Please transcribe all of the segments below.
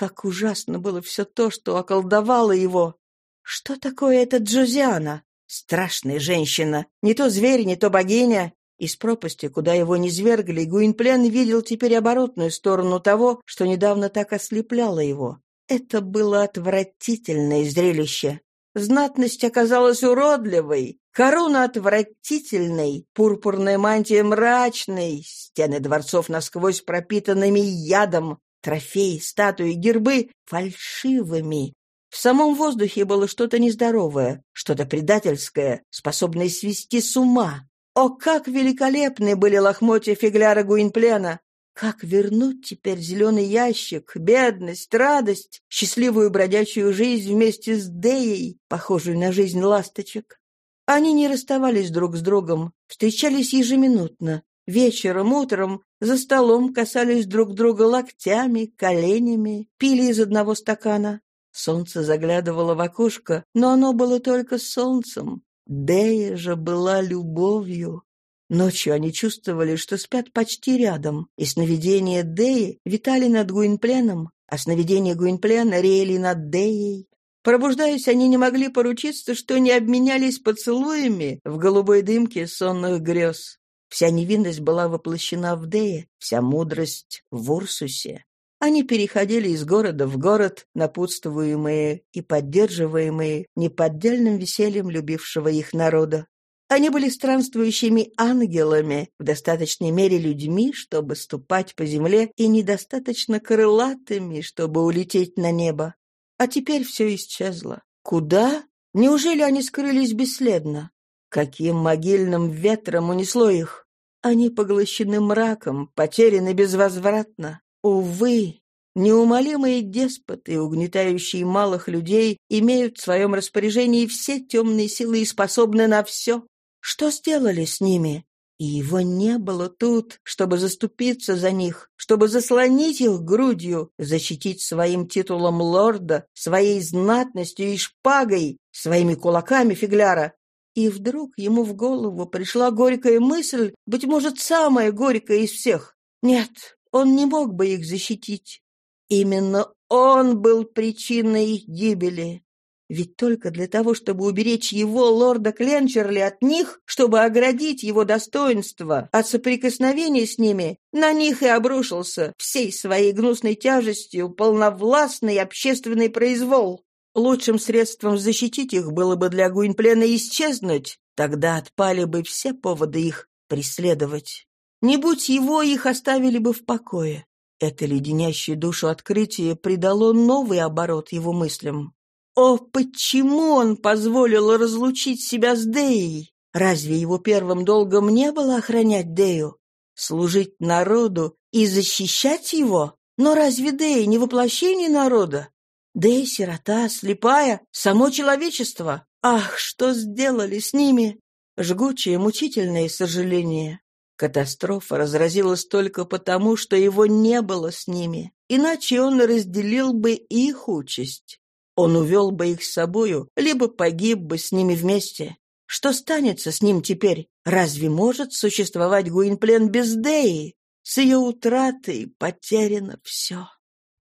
Как ужасно было все то, что околдовало его. Что такое эта Джозиана? Страшная женщина. Не то зверь, не то богиня. Из пропасти, куда его низвергли, Гуинплен видел теперь оборотную сторону того, что недавно так ослепляло его. Это было отвратительное зрелище. Знатность оказалась уродливой, корона отвратительной, пурпурная мантия мрачной, стены дворцов насквозь пропитанными ядом, трофеи, статуи, гербы фальшивыми. В самом воздухе было что-то нездоровое, что-то предательское, способное свести с ума. О, как великолепны были лохмотья фигляра Гуинплена! Как вернуть теперь зеленый ящик, бедность, радость, счастливую бродячую жизнь вместе с Деей, похожую на жизнь ласточек? Они не расставались друг с другом, встречались ежеминутно. Вечером, утром, за столом касались друг друга локтями, коленями, пили из одного стакана. Солнце заглядывало в окошко, но оно было только солнцем. Дея же была любовью. Ночью они чувствовали, что спят почти рядом, и сновидения Деи витали над Гуинпленом, а сновидения Гуинплена реяли над Деей. Пробуждаясь, они не могли поручиться, что не обменялись поцелуями в голубой дымке сонных грез. Вся невинность была воплощена в Дее, вся мудрость в Урсусе. Они переходили из города в город, напутствуемые и поддерживаемые неподдельным весельем любившего их народа. Они были странствующими ангелами, в достаточной мере людьми, чтобы ступать по земле, и недостаточно крылатыми, чтобы улететь на небо. А теперь все исчезло. Куда? Неужели они скрылись бесследно? Каким могильным ветром унесло их? Они поглощены мраком, потеряны безвозвратно. Увы, неумолимые деспоты, угнетающие малых людей, имеют в своем распоряжении все темные силы и способны на все. Что сделали с ними? И его не было тут, чтобы заступиться за них, чтобы заслонить их грудью, защитить своим титулом лорда, своей знатностью и шпагой, своими кулаками фигляра. И вдруг ему в голову пришла горькая мысль, быть может, самая горькая из всех. Нет, он не мог бы их защитить. Именно он был причиной их гибели. Ведь только для того, чтобы уберечь его, лорда Кленчерли, от них, чтобы оградить его достоинство от соприкосновения с ними, на них и обрушился всей своей гнусной тяжестью полновластный общественный произвол. Лучшим средством защитить их было бы для Гуинплена исчезнуть, тогда отпали бы все поводы их преследовать. Не будь его, их оставили бы в покое. Это леденящее душу открытие придало новый оборот его мыслям. О, почему он позволил разлучить себя с Деей? Разве его первым долгом не было охранять Дею? Служить народу и защищать его? Но разве Дея не воплощение народа? Дея — сирота, слепая, само человечество. Ах, что сделали с ними! Жгучее, мучительное сожаление. Катастрофа разразилась только потому, что его не было с ними, иначе он разделил бы их участь. Он увел бы их с собою, либо погиб бы с ними вместе. Что станется с ним теперь? Разве может существовать Гуинплен без Деи? С ее утратой потеряно все.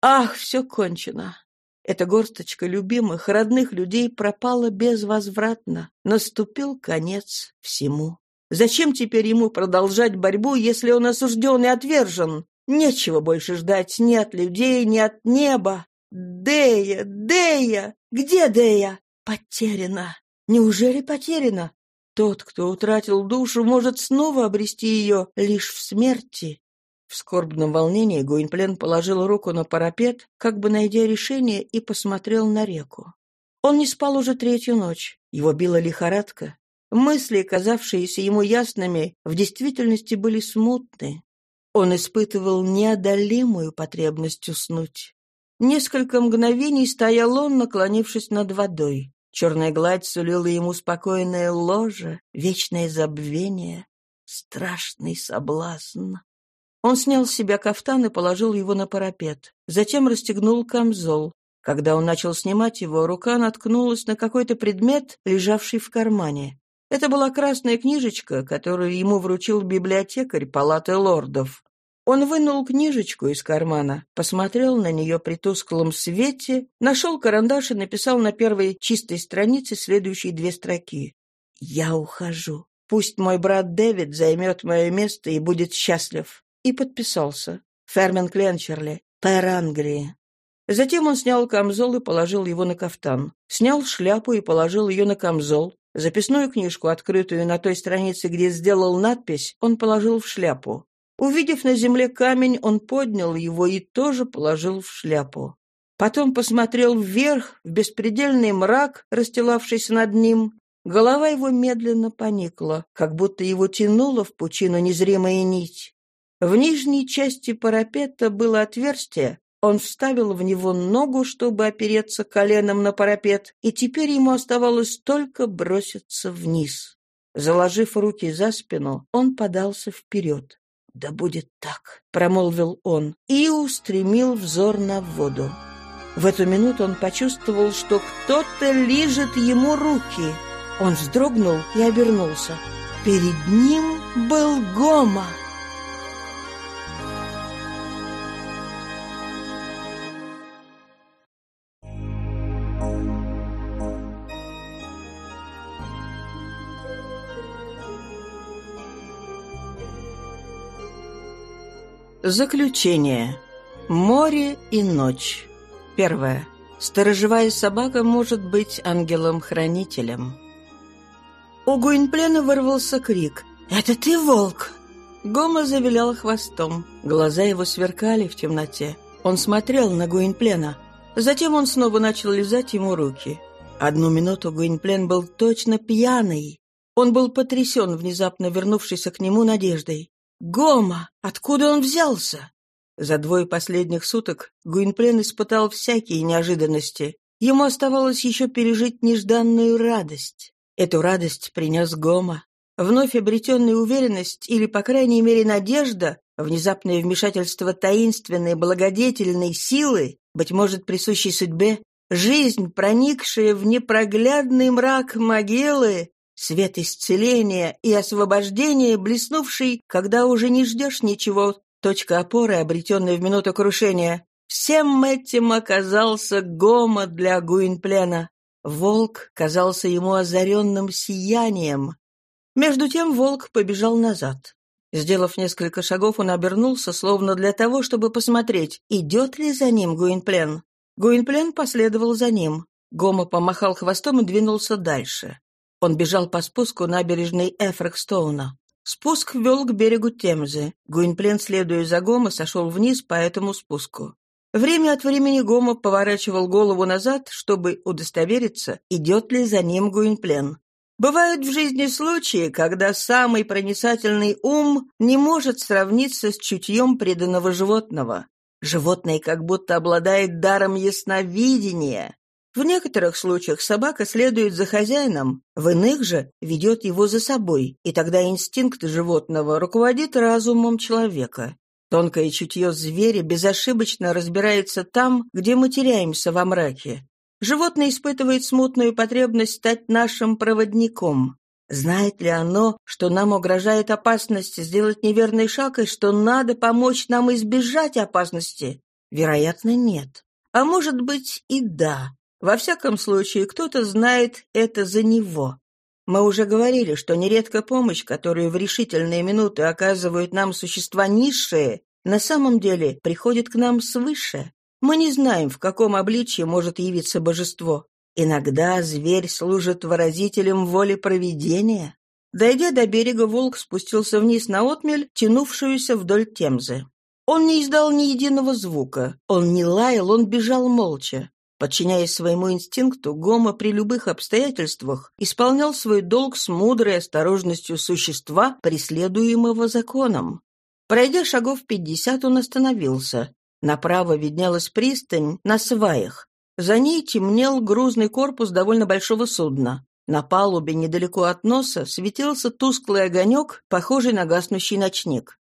Ах, все кончено. Эта горсточка любимых, родных людей пропала безвозвратно. Наступил конец всему. Зачем теперь ему продолжать борьбу, если он осужден и отвержен? Нечего больше ждать ни от людей, ни от неба. Дея, Дея! Где Дея? Потеряна. Неужели потеряна? Тот, кто утратил душу, может снова обрести ее лишь в смерти. В скорбном волнении Гуинплен положил руку на парапет, как бы найдя решение, и посмотрел на реку. Он не спал уже третью ночь. Его била лихорадка. Мысли, казавшиеся ему ясными, в действительности были смутны. Он испытывал неодолимую потребность уснуть. Несколько мгновений стоял он, наклонившись над водой. Черная гладь сулила ему спокойное ложе, вечное забвение, страшный соблазн. Он снял с себя кафтан и положил его на парапет. Затем расстегнул камзол. Когда он начал снимать его, рука наткнулась на какой-то предмет, лежавший в кармане. Это была красная книжечка, которую ему вручил библиотекарь палаты лордов. Он вынул книжечку из кармана, посмотрел на нее при тусклом свете, нашел карандаш и написал на первой чистой странице следующие две строки. «Я ухожу. Пусть мой брат Дэвид займет мое место и будет счастлив». И подписался. Фермен Кленчерли, пэр Англии. Затем он снял камзол и положил его на кафтан. Снял шляпу и положил ее на камзол. Записную книжку, открытую на той странице, где сделал надпись, он положил в шляпу. Увидев на земле камень, он поднял его и тоже положил в шляпу. Потом посмотрел вверх, в беспредельный мрак, расстилавшийся над ним. Голова его медленно поникла, как будто его тянуло в пучину незримая нить. В нижней части парапета было отверстие, он вставил в него ногу, чтобы опереться коленом на парапет, и теперь ему оставалось только броситься вниз. Заложив руки за спину, он подался вперед. «Да будет так», — промолвил он, и устремил взор на воду. В эту минуту он почувствовал, что кто-то лижет ему руки. Он вздрогнул и обернулся. Перед ним был Гома. Заключение. Море и ночь. Первое. Сторожевая собака может быть ангелом-хранителем. У Гуинплена вырвался крик. «Это ты, волк?» Гома завилял хвостом. Глаза его сверкали в темноте. Он смотрел на Гуинплена. Затем он снова начал лизать ему руки. Одну минуту Гуинплен был точно пьяный. Он был потрясен внезапно вернувшейся к нему надеждой. Гома! Откуда он взялся? За двое последних суток Гуинплен испытал всякие неожиданности. Ему оставалось еще пережить нежданную радость. Эту радость принес Гома. Вновь обретенная уверенность, или, по крайней мере, надежда, внезапное вмешательство таинственной, благодетельной силы, быть может, присущей судьбе, жизнь, проникшая в непроглядный мрак могилы, Свет исцеления и освобождения, блеснувший, когда уже не ждешь ничего, точка опоры, обретенная в минуту крушения. Всем этим оказался Гома для Гуинплена. Волк казался ему озаренным сиянием. Между тем волк побежал назад. Сделав несколько шагов, он обернулся, словно для того, чтобы посмотреть, идет ли за ним Гуинплен. Гуинплен последовал за ним. Гома помахал хвостом и двинулся дальше. Он бежал по спуску набережной Эфрекстоуна. Спуск вел к берегу Темзы. Гуинплен, следуя за Гомо, сошел вниз по этому спуску. Время от времени Гомо поворачивал голову назад, чтобы удостовериться, идет ли за ним Гуинплен. Бывают в жизни случаи, когда самый проницательный ум не может сравниться с чутьем преданного животного. Животное как будто обладает даром ясновидения. В некоторых случаях собака следует за хозяином, в иных же ведет его за собой, и тогда инстинкт животного руководит разумом человека. Тонкое чутье зверя безошибочно разбирается там, где мы теряемся во мраке. Животное испытывает смутную потребность стать нашим проводником. Знает ли оно, что нам угрожает опасность сделать неверный шаг и что надо помочь нам избежать опасности? Вероятно, нет. А может быть и да. Во всяком случае, кто-то знает это за него. Мы уже говорили, что нередко помощь, которую в решительные минуты оказывают нам существа низшие, на самом деле приходит к нам свыше. Мы не знаем, в каком обличье может явиться божество. Иногда зверь служит выразителем воли провидения. Дойдя до берега, волк спустился вниз на отмель, тянувшуюся вдоль Темзы. Он не издал ни единого звука. Он не лаял, он бежал молча. Подчиняясь своему инстинкту, Гома при любых обстоятельствах исполнял свой долг с мудрой осторожностью существа, преследуемого законом. Пройдя шагов пятьдесят, он остановился. Направо виднелась пристань на сваях. За ней темнел грузный корпус довольно большого судна. На палубе недалеко от носа светился тусклый огонек, похожий на гаснущий ночник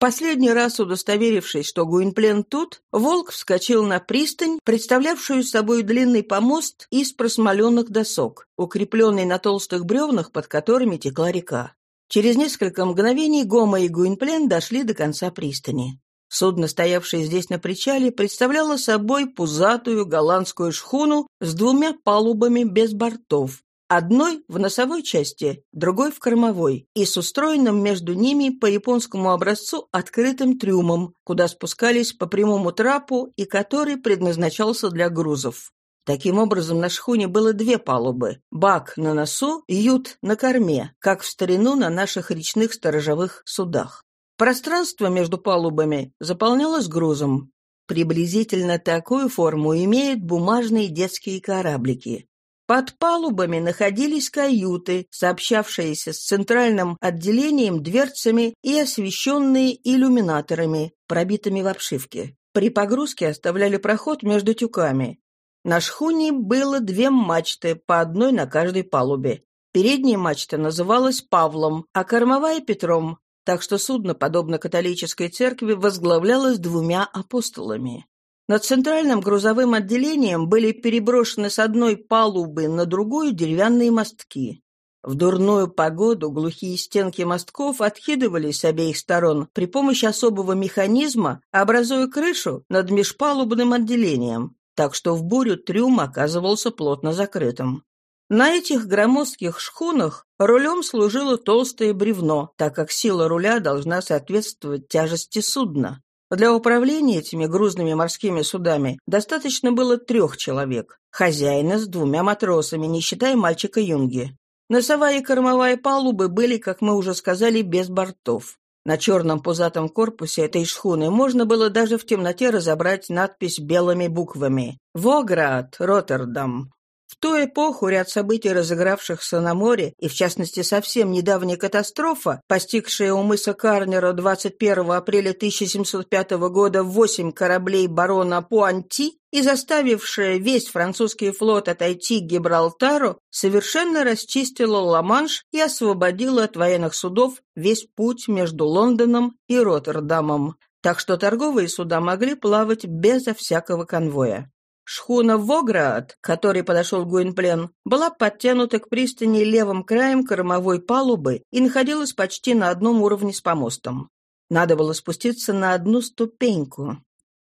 последний раз удостоверившись, что Гуинплен тут, волк вскочил на пристань, представлявшую собой длинный помост из просмоленных досок, укрепленный на толстых бревнах, под которыми текла река. Через несколько мгновений Гома и Гуинплен дошли до конца пристани. Судно, стоявшее здесь на причале, представляло собой пузатую голландскую шхуну с двумя палубами без бортов, одной в носовой части, другой в кормовой, и с устроенным между ними по японскому образцу открытым трюмом, куда спускались по прямому трапу и который предназначался для грузов. Таким образом, на шхуне было две палубы — бак на носу, ют на корме, как в старину на наших речных сторожевых судах. Пространство между палубами заполнялось грузом. Приблизительно такую форму имеют бумажные детские кораблики. Под палубами находились каюты, сообщавшиеся с центральным отделением дверцами и освещенные иллюминаторами, пробитыми в обшивке. При погрузке оставляли проход между тюками. На шхуне было две мачты, по одной на каждой палубе. Передняя мачта называлась Павлом, а кормовая — Петром, так что судно, подобно католической церкви, возглавлялось двумя апостолами. Над центральным грузовым отделением были переброшены с одной палубы на другую деревянные мостки. В дурную погоду глухие стенки мостков откидывались с обеих сторон при помощи особого механизма, образуя крышу над межпалубным отделением, так что в бурю трюм оказывался плотно закрытым. На этих громоздких шхунах рулем служило толстое бревно, так как сила руля должна соответствовать тяжести судна. Для управления этими грузными морскими судами достаточно было трех человек. Хозяина с двумя матросами, не считая мальчика Юнги. Носовая и кормовая палубы были, как мы уже сказали, без бортов. На черном пузатом корпусе этой шхуны можно было даже в темноте разобрать надпись белыми буквами «Воград, Роттердам». В ту эпоху ряд событий, разыгравшихся на море, и в частности совсем недавняя катастрофа, постигшая у мыса Карнера 21 апреля 1705 года восемь кораблей барона Пуанти и заставившая весь французский флот отойти к Гибралтару, совершенно расчистила Ла-Манш и освободила от военных судов весь путь между Лондоном и Роттердамом, так что торговые суда могли плавать безо всякого конвоя. Шхуна «Воград», к которой подошел Гуинплен, была подтянута к пристани левым краем кормовой палубы и находилась почти на одном уровне с помостом. Надо было спуститься на одну ступеньку.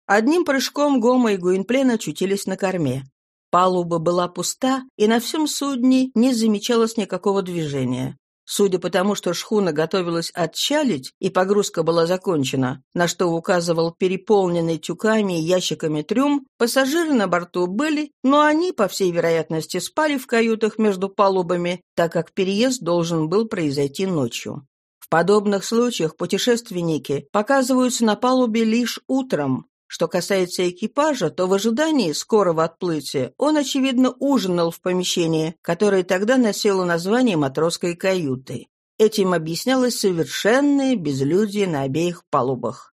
Одним прыжком Гома и Гуинплен очутились на корме. Палуба была пуста, и на всем судне не замечалось никакого движения. Судя по тому, что шхуна готовилась отчалить, и погрузка была закончена, на что указывал переполненный тюками и ящиками трюм, пассажиры на борту были, но они, по всей вероятности, спали в каютах между палубами, так как переезд должен был произойти ночью. В подобных случаях путешественники показываются на палубе лишь утром, что касается экипажа, то в ожидании скорого отплытия он, очевидно, ужинал в помещении, которое тогда носило название матросской каюты. Этим объяснялось совершенное безлюдие на обеих палубах.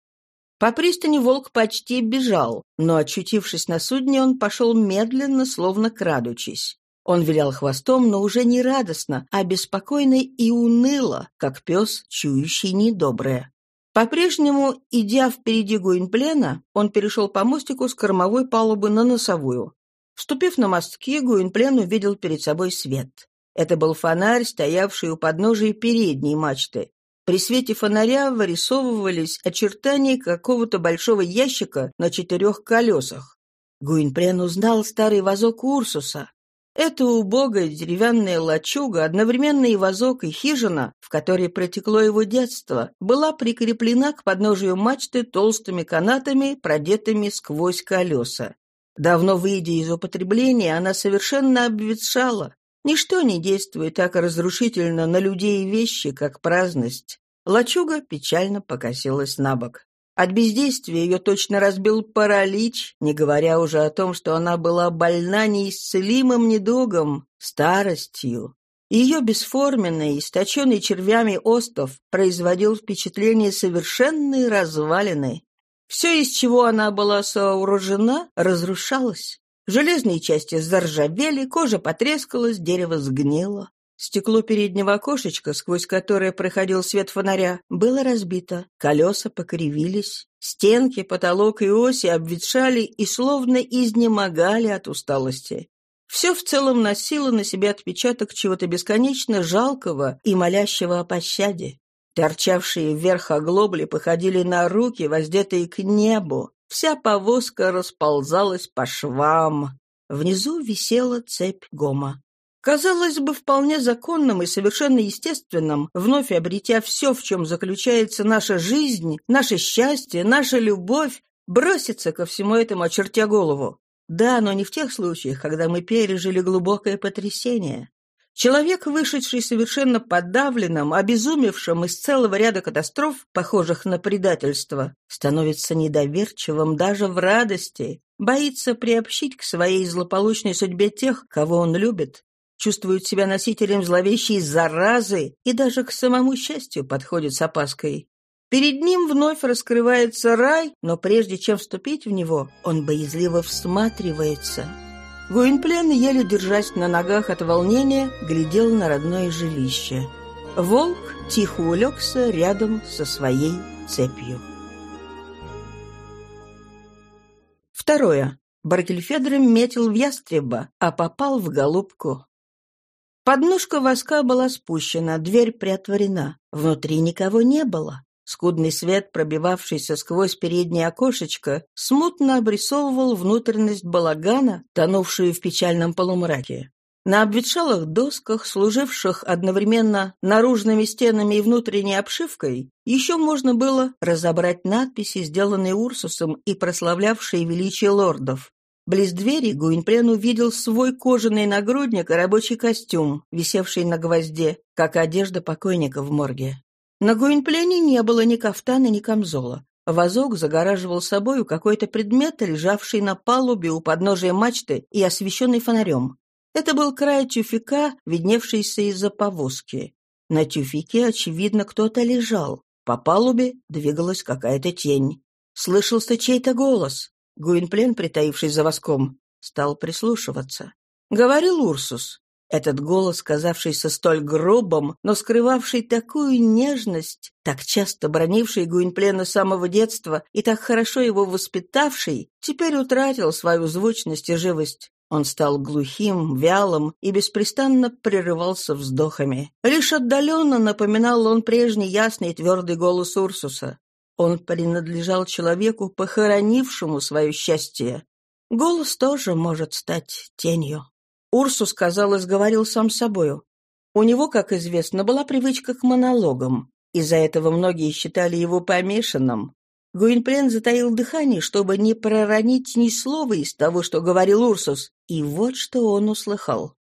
По пристани волк почти бежал, но, очутившись на судне, он пошел медленно, словно крадучись. Он вилял хвостом, но уже не радостно, а беспокойно и уныло, как пес, чующий недоброе. По-прежнему, идя впереди Гуинплена, он перешел по мостику с кормовой палубы на носовую. Вступив на мостки, Гуинплен увидел перед собой свет. Это был фонарь, стоявший у подножия передней мачты. При свете фонаря вырисовывались очертания какого-то большого ящика на четырех колесах. Гуинплен узнал старый вазок Урсуса. Эта убогая деревянная лачуга, одновременно и вазок, и хижина, в которой протекло его детство, была прикреплена к подножию мачты толстыми канатами, продетыми сквозь колеса. Давно выйдя из употребления, она совершенно обветшала. Ничто не действует так разрушительно на людей и вещи, как праздность. Лачуга печально покосилась на бок. От бездействия ее точно разбил паралич, не говоря уже о том, что она была больна неисцелимым недугом, старостью. Ее бесформенный, источенный червями остов производил впечатление совершенной развалины. Все, из чего она была сооружена, разрушалось. Железные части заржавели, кожа потрескалась, дерево сгнило. Стекло переднего окошечка, сквозь которое проходил свет фонаря, было разбито, колеса покривились, стенки, потолок и оси обветшали и словно изнемогали от усталости. Все в целом носило на себе отпечаток чего-то бесконечно жалкого и молящего о пощаде. Торчавшие вверх оглобли походили на руки, воздетые к небу. Вся повозка расползалась по швам. Внизу висела цепь гома. Казалось бы, вполне законным и совершенно естественным, вновь обретя все, в чем заключается наша жизнь, наше счастье, наша любовь, броситься ко всему этому, очертя голову. Да, но не в тех случаях, когда мы пережили глубокое потрясение. Человек, вышедший совершенно подавленным, обезумевшим из целого ряда катастроф, похожих на предательство, становится недоверчивым даже в радости, боится приобщить к своей злополучной судьбе тех, кого он любит, чувствует себя носителем зловещей заразы и даже к самому счастью подходит с опаской. Перед ним вновь раскрывается рай, но прежде чем вступить в него, он боязливо всматривается. Гуинплен, еле держась на ногах от волнения, глядел на родное жилище. Волк тихо улегся рядом со своей цепью. Второе. Баркельфедр метил в ястреба, а попал в голубку. Подножка воска была спущена, дверь приотворена. Внутри никого не было. Скудный свет, пробивавшийся сквозь переднее окошечко, смутно обрисовывал внутренность балагана, тонувшую в печальном полумраке. На обветшалых досках, служивших одновременно наружными стенами и внутренней обшивкой, еще можно было разобрать надписи, сделанные Урсусом и прославлявшие величие лордов. Близ двери Гуинплен увидел свой кожаный нагрудник и рабочий костюм, висевший на гвозде, как одежда покойника в морге. На Гуинплене не было ни кафтана, ни камзола. Вазок загораживал собою какой-то предмет, лежавший на палубе у подножия мачты и освещенный фонарем. Это был край тюфика, видневшийся из-за повозки. На тюфике, очевидно, кто-то лежал. По палубе двигалась какая-то тень. Слышался чей-то голос. Гуинплен, притаившись за воском, стал прислушиваться. Говорил Урсус. Этот голос, казавшийся столь грубым, но скрывавший такую нежность, так часто бронивший Гуинплена с самого детства и так хорошо его воспитавший, теперь утратил свою звучность и живость. Он стал глухим, вялым и беспрестанно прерывался вздохами. Лишь отдаленно напоминал он прежний ясный и твердый голос Урсуса. Он принадлежал человеку, похоронившему свое счастье. Голос тоже может стать тенью. Урсус, казалось, говорил сам собою. У него, как известно, была привычка к монологам. Из-за этого многие считали его помешанным. Гуинплен затаил дыхание, чтобы не проронить ни слова из того, что говорил Урсус, и вот что он услыхал.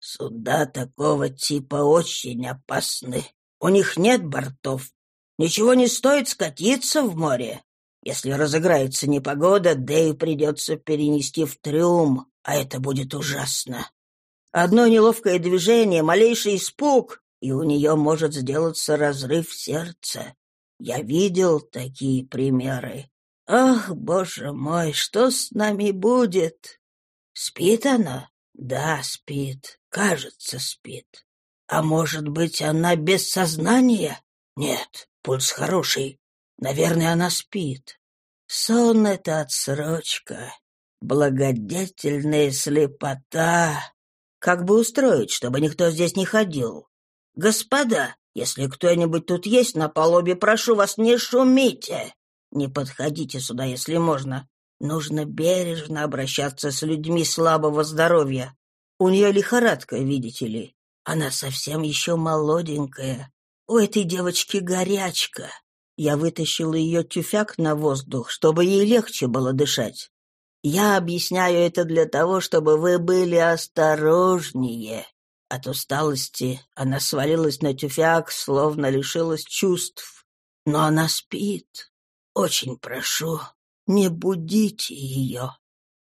«Суда такого типа очень опасны. У них нет бортов. Ничего не стоит скатиться в море. Если разыграется непогода, Дэю придется перенести в трюм, а это будет ужасно. Одно неловкое движение, малейший испуг, и у нее может сделаться разрыв сердца. Я видел такие примеры. Ах, боже мой, что с нами будет? Спит она? Да, спит. Кажется, спит. А может быть, она без сознания? Нет, пульс хороший. Наверное, она спит. Сон — это отсрочка. Благодетельная слепота. Как бы устроить, чтобы никто здесь не ходил? Господа, если кто-нибудь тут есть на палубе, прошу вас, не шумите. Не подходите сюда, если можно. Нужно бережно обращаться с людьми слабого здоровья. У нее лихорадка, видите ли. Она совсем еще молоденькая. У этой девочки горячка. Я вытащила ее тюфяк на воздух, чтобы ей легче было дышать. Я объясняю это для того, чтобы вы были осторожнее. От усталости она свалилась на тюфяк, словно лишилась чувств. Но она спит. Очень прошу, не будите ее.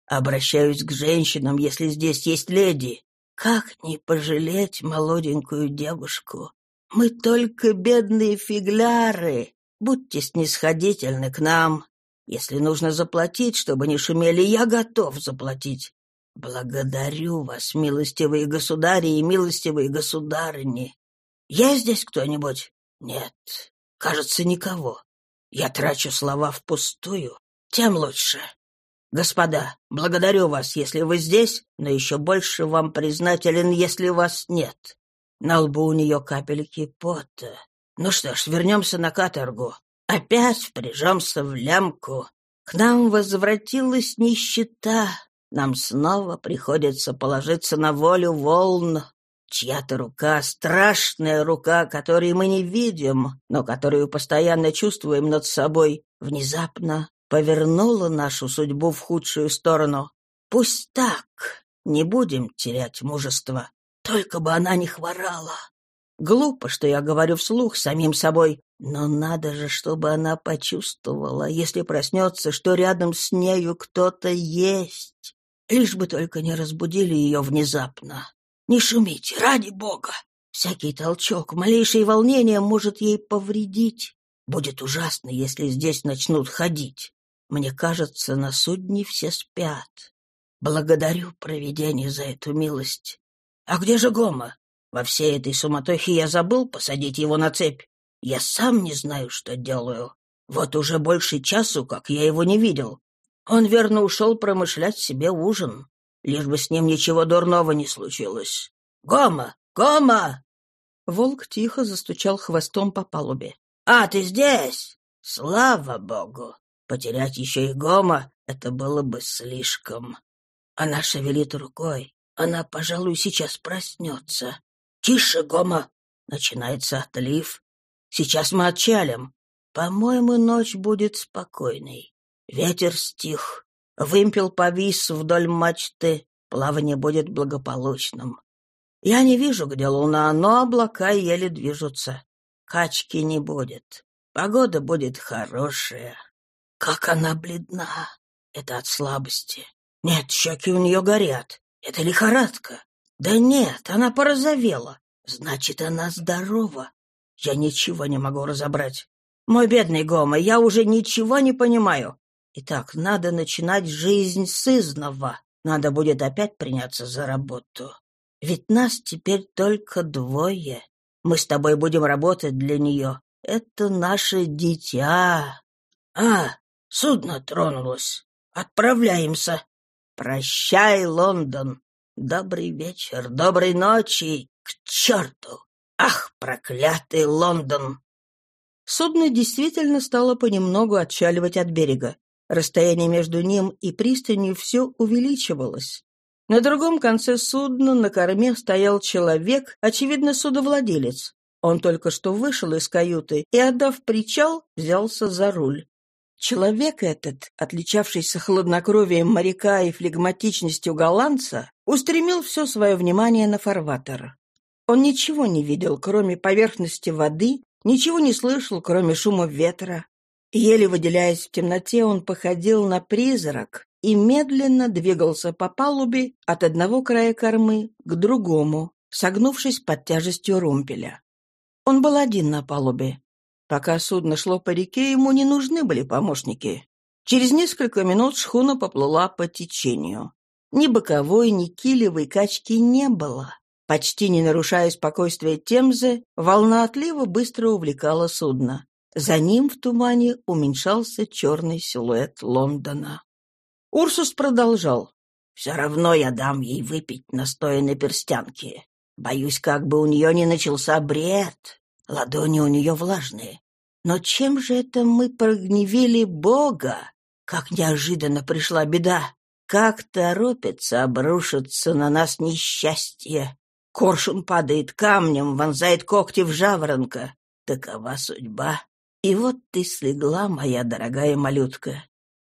Обращаюсь к женщинам, если здесь есть леди. Как не пожалеть молоденькую девушку? Мы только бедные фигляры. Будьте снисходительны к нам. Если нужно заплатить, чтобы не шумели, я готов заплатить. Благодарю вас, милостивые государи и милостивые государыни. Есть здесь кто-нибудь? Нет, кажется, никого. Я трачу слова впустую. Тем лучше. Господа, благодарю вас, если вы здесь, но еще больше вам признателен, если вас нет. На лбу у нее капельки пота. Ну что ж, вернемся на каторгу. Опять впряжемся в лямку. К нам возвратилась нищета. Нам снова приходится положиться на волю волн. Чья-то рука, страшная рука, которую мы не видим, но которую постоянно чувствуем над собой, внезапно повернула нашу судьбу в худшую сторону. Пусть так, не будем терять мужество. Только бы она не хворала. Глупо, что я говорю вслух самим собой, но надо же, чтобы она почувствовала, если проснется, что рядом с нею кто-то есть. Лишь бы только не разбудили ее внезапно. Не шумите, ради бога! Всякий толчок, малейшее волнение может ей повредить. Будет ужасно, если здесь начнут ходить. Мне кажется, на судне все спят. Благодарю провидение за эту милость. А где же Гома? Во всей этой суматохе я забыл посадить его на цепь. Я сам не знаю, что делаю. Вот уже больше часу, как я его не видел. Он верно ушел промышлять себе ужин, лишь бы с ним ничего дурного не случилось. Гома! Гома! Волк тихо застучал хвостом по палубе. «А, ты здесь? Слава богу! Потерять еще и Гома — это было бы слишком. Она шевелит рукой. Она, пожалуй, сейчас проснется. «Тише, Гома!» Начинается отлив. «Сейчас мы отчалим. По-моему, ночь будет спокойной. Ветер стих. Вымпел повис вдоль мачты. Плавание будет благополучным. Я не вижу, где луна, но облака еле движутся. Качки не будет. Погода будет хорошая. Как она бледна! Это от слабости. Нет, щеки у нее горят. Это лихорадка. Да нет, она порозовела. Значит, она здорова. Я ничего не могу разобрать. Мой бедный Гома, я уже ничего не понимаю. Итак, надо начинать жизнь с изного. Надо будет опять приняться за работу. Ведь нас теперь только двое. Мы с тобой будем работать для нее. Это наше дитя. А, Судно тронулось. Отправляемся. Прощай, Лондон. Добрый вечер, доброй ночи. К черту! Ах, проклятый Лондон! Судно действительно стало понемногу отчаливать от берега. Расстояние между ним и пристанью все увеличивалось. На другом конце судна на корме стоял человек, очевидно, судовладелец. Он только что вышел из каюты и, отдав причал, взялся за руль. Человек этот, отличавшийся хладнокровием моряка и флегматичностью голландца, устремил все свое внимание на фарватер. Он ничего не видел, кроме поверхности воды, ничего не слышал, кроме шума ветра. Еле выделяясь в темноте, он походил на призрак и медленно двигался по палубе от одного края кормы к другому, согнувшись под тяжестью румпеля. Он был один на палубе. Пока судно шло по реке, ему не нужны были помощники. Через несколько минут шхуна поплыла по течению. Ни боковой, ни килевой качки не было. Почти не нарушая спокойствия Темзы, волна отлива быстро увлекала судно. За ним в тумане уменьшался черный силуэт Лондона. Урсус продолжал. «Все равно я дам ей выпить настоя на перстянке. Боюсь, как бы у нее не начался бред. Ладони у нее влажные. Но чем же это мы прогневили Бога? Как неожиданно пришла беда! Как торопится обрушиться на нас несчастье! Коршун падает камнем, вонзает когти в жаворонка. Такова судьба. И вот ты слегла, моя дорогая малютка.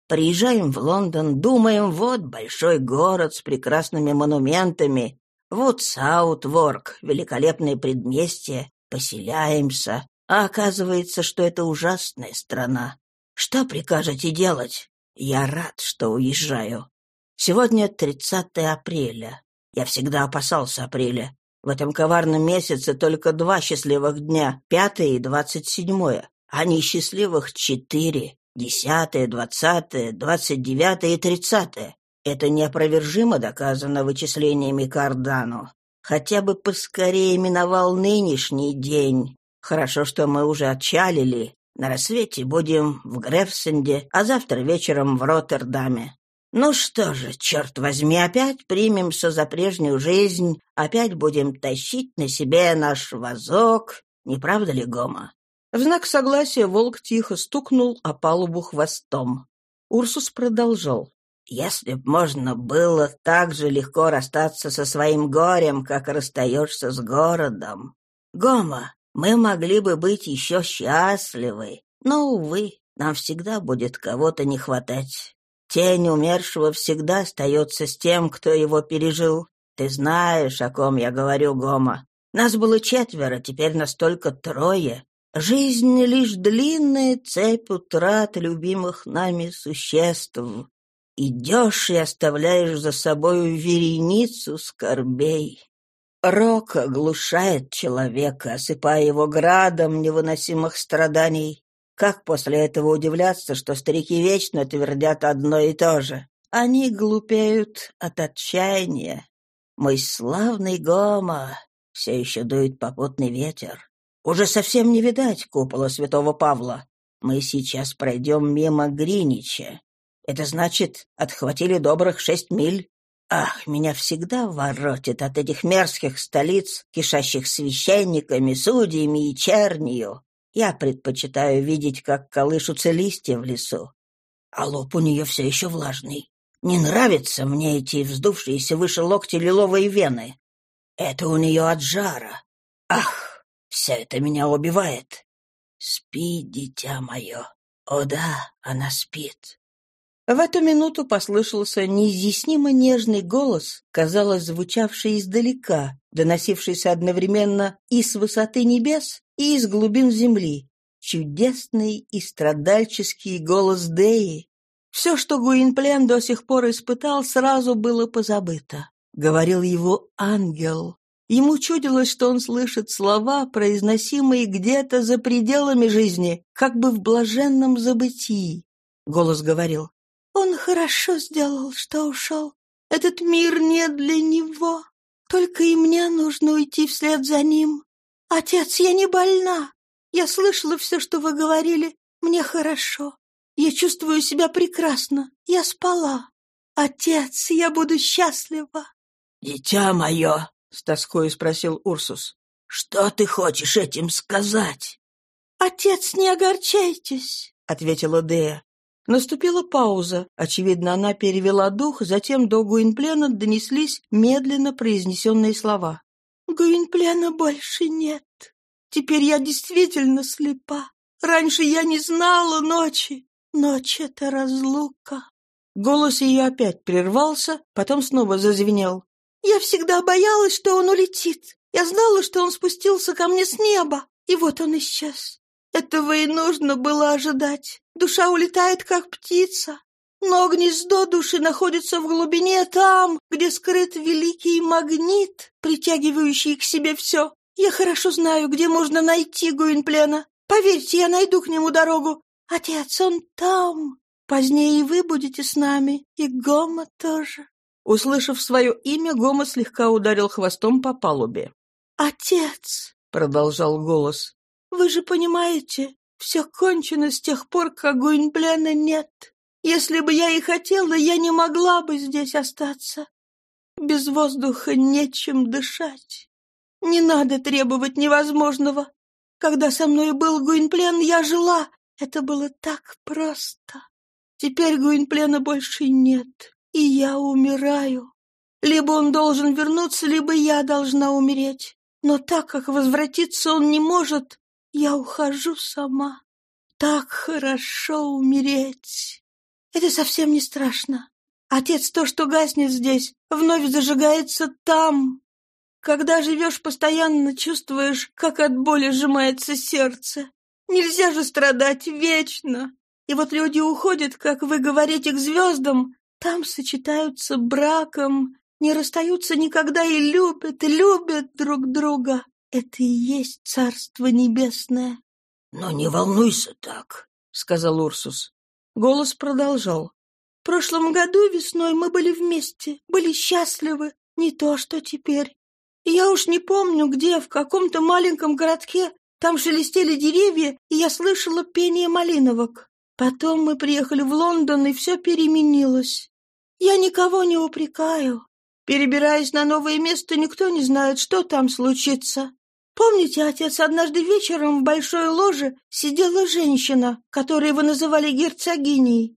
Приезжаем в Лондон, думаем, вот большой город с прекрасными монументами, вот Саутворк, великолепное предместье, Поселяемся, а оказывается, что это ужасная страна. Что прикажете делать? Я рад, что уезжаю. Сегодня 30 апреля. Я всегда опасался апреля. В этом коварном месяце только два счастливых дня, пятое и двадцать седьмое, а несчастливых четыре, десятое, двадцатое, двадцать девятое и тридцатое. Это неопровержимо доказано вычислениями Кардано. Хотя бы поскорее миновал нынешний день. Хорошо, что мы уже отчалили. На рассвете будем в Грефсенде, а завтра вечером в Роттердаме. Ну что же, черт возьми, опять примемся за прежнюю жизнь, опять будем тащить на себе наш вазок, не правда ли, Гома? В знак согласия волк тихо стукнул о палубу хвостом. Урсус продолжал. «Если б можно было так же легко расстаться со своим горем, как расстаешься с городом. Гома, мы могли бы быть еще счастливы, но, увы, нам всегда будет кого-то не хватать. Тень умершего всегда остается с тем, кто его пережил. Ты знаешь, о ком я говорю, Гома. Нас было четверо, теперь нас только трое. Жизнь — лишь длинная цепь утрат любимых нами существ. Идешь и оставляешь за собою вереницу скорбей. Рок оглушает человека, осыпая его градом невыносимых страданий. Как после этого удивляться, что старики вечно твердят одно и то же? Они глупеют от отчаяния. Мой славный Гома, все еще дует попутный ветер. Уже совсем не видать купола святого Павла. Мы сейчас пройдем мимо Гринича. Это значит, отхватили добрых шесть миль. Ах, меня всегда воротит от этих мерзких столиц, кишащих священниками, судьями и чернью. Я предпочитаю видеть, как колышутся листья в лесу. А лоб у нее все еще влажный. Не нравятся мне эти вздувшиеся выше локтя лиловые вены. Это у нее от жара. Ах, все это меня убивает. Спи, дитя мое. О да, она спит. В эту минуту послышался неизъяснимо нежный голос, казалось, звучавший издалека, доносившийся одновременно и с высоты небес, и из глубин земли. Чудесный и страдальческий голос Деи. Все, что Гуинплен до сих пор испытал, сразу было позабыто. Говорил его ангел. Ему чудилось, что он слышит слова, произносимые где-то за пределами жизни, как бы в блаженном забытии. Голос говорил, «Он хорошо сделал, что ушел. Этот мир не для него. Только и мне нужно уйти вслед за ним. Отец, я не больна. Я слышала все, что вы говорили. Мне хорошо. Я чувствую себя прекрасно. Я спала. Отец, я буду счастлива». «Дитя мое!» — с тоской спросил Урсус. «Что ты хочешь этим сказать?» «Отец, не огорчайтесь», — ответила Дея. Наступила пауза. Очевидно, она перевела дух, затем до Гуинплена донеслись медленно произнесенные слова. «Гуинплена больше нет. Теперь я действительно слепа. Раньше я не знала ночи. Ночь — это разлука». Голос ее опять прервался, потом снова зазвенел. Я всегда боялась, что он улетит. Я знала, что он спустился ко мне с неба, и вот он исчез. Этого и нужно было ожидать. Душа улетает, как птица. Но гнездо души находится в глубине там, где скрыт великий магнит, притягивающий к себе все. Я хорошо знаю, где можно найти Гуинплена. Поверьте, я найду к нему дорогу. Отец, он там. Позднее и вы будете с нами, и Гома тоже. Услышав свое имя, Гома слегка ударил хвостом по палубе. «Отец!» — продолжал голос. «Вы же понимаете, все кончено с тех пор, как Гуинпляна нет. Если бы я и хотела, я не могла бы здесь остаться. Без воздуха нечем дышать. Не надо требовать невозможного. Когда со мной был Гуинплен, я жила. Это было так просто. Теперь Гуинплена больше нет и я умираю. Либо он должен вернуться, либо я должна умереть. Но так как возвратиться он не может, я ухожу сама. Так хорошо умереть. Это совсем не страшно. Отец, то, что гаснет здесь, вновь зажигается там. Когда живешь постоянно, чувствуешь, как от боли сжимается сердце. Нельзя же страдать вечно. И вот люди уходят, как вы говорите, к звездам, там сочетаются браком, не расстаются никогда и любят, любят друг друга. Это и есть Царство Небесное. — Но не волнуйся так, — сказал Урсус. Голос продолжал. — В прошлом году весной мы были вместе, были счастливы, не то что теперь. Я уж не помню, где, в каком-то маленьком городке, там шелестели деревья, и я слышала пение малиновок. Потом мы приехали в Лондон, и все переменилось. Я никого не упрекаю. Перебираясь на новое место, никто не знает, что там случится. Помните, отец, однажды вечером в большой ложе сидела женщина, которую вы называли герцогиней?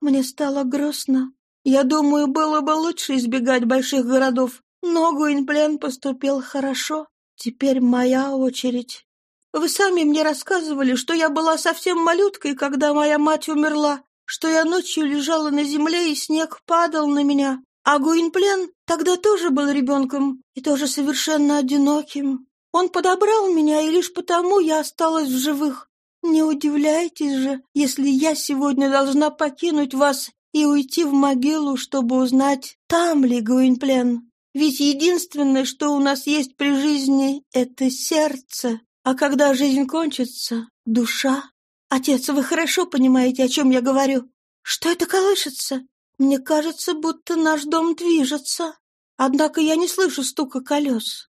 Мне стало грустно. Я думаю, было бы лучше избегать больших городов, но Гуинплен поступил хорошо. Теперь моя очередь. Вы сами мне рассказывали, что я была совсем малюткой, когда моя мать умерла, что я ночью лежала на земле, и снег падал на меня. А Гуинплен тогда тоже был ребенком и тоже совершенно одиноким. Он подобрал меня, и лишь потому я осталась в живых. Не удивляйтесь же, если я сегодня должна покинуть вас и уйти в могилу, чтобы узнать, там ли Гуинплен. Ведь единственное, что у нас есть при жизни, — это сердце. А когда жизнь кончится — душа. Отец, вы хорошо понимаете, о чем я говорю. Что это колышется? Мне кажется, будто наш дом движется. Однако я не слышу стука колес.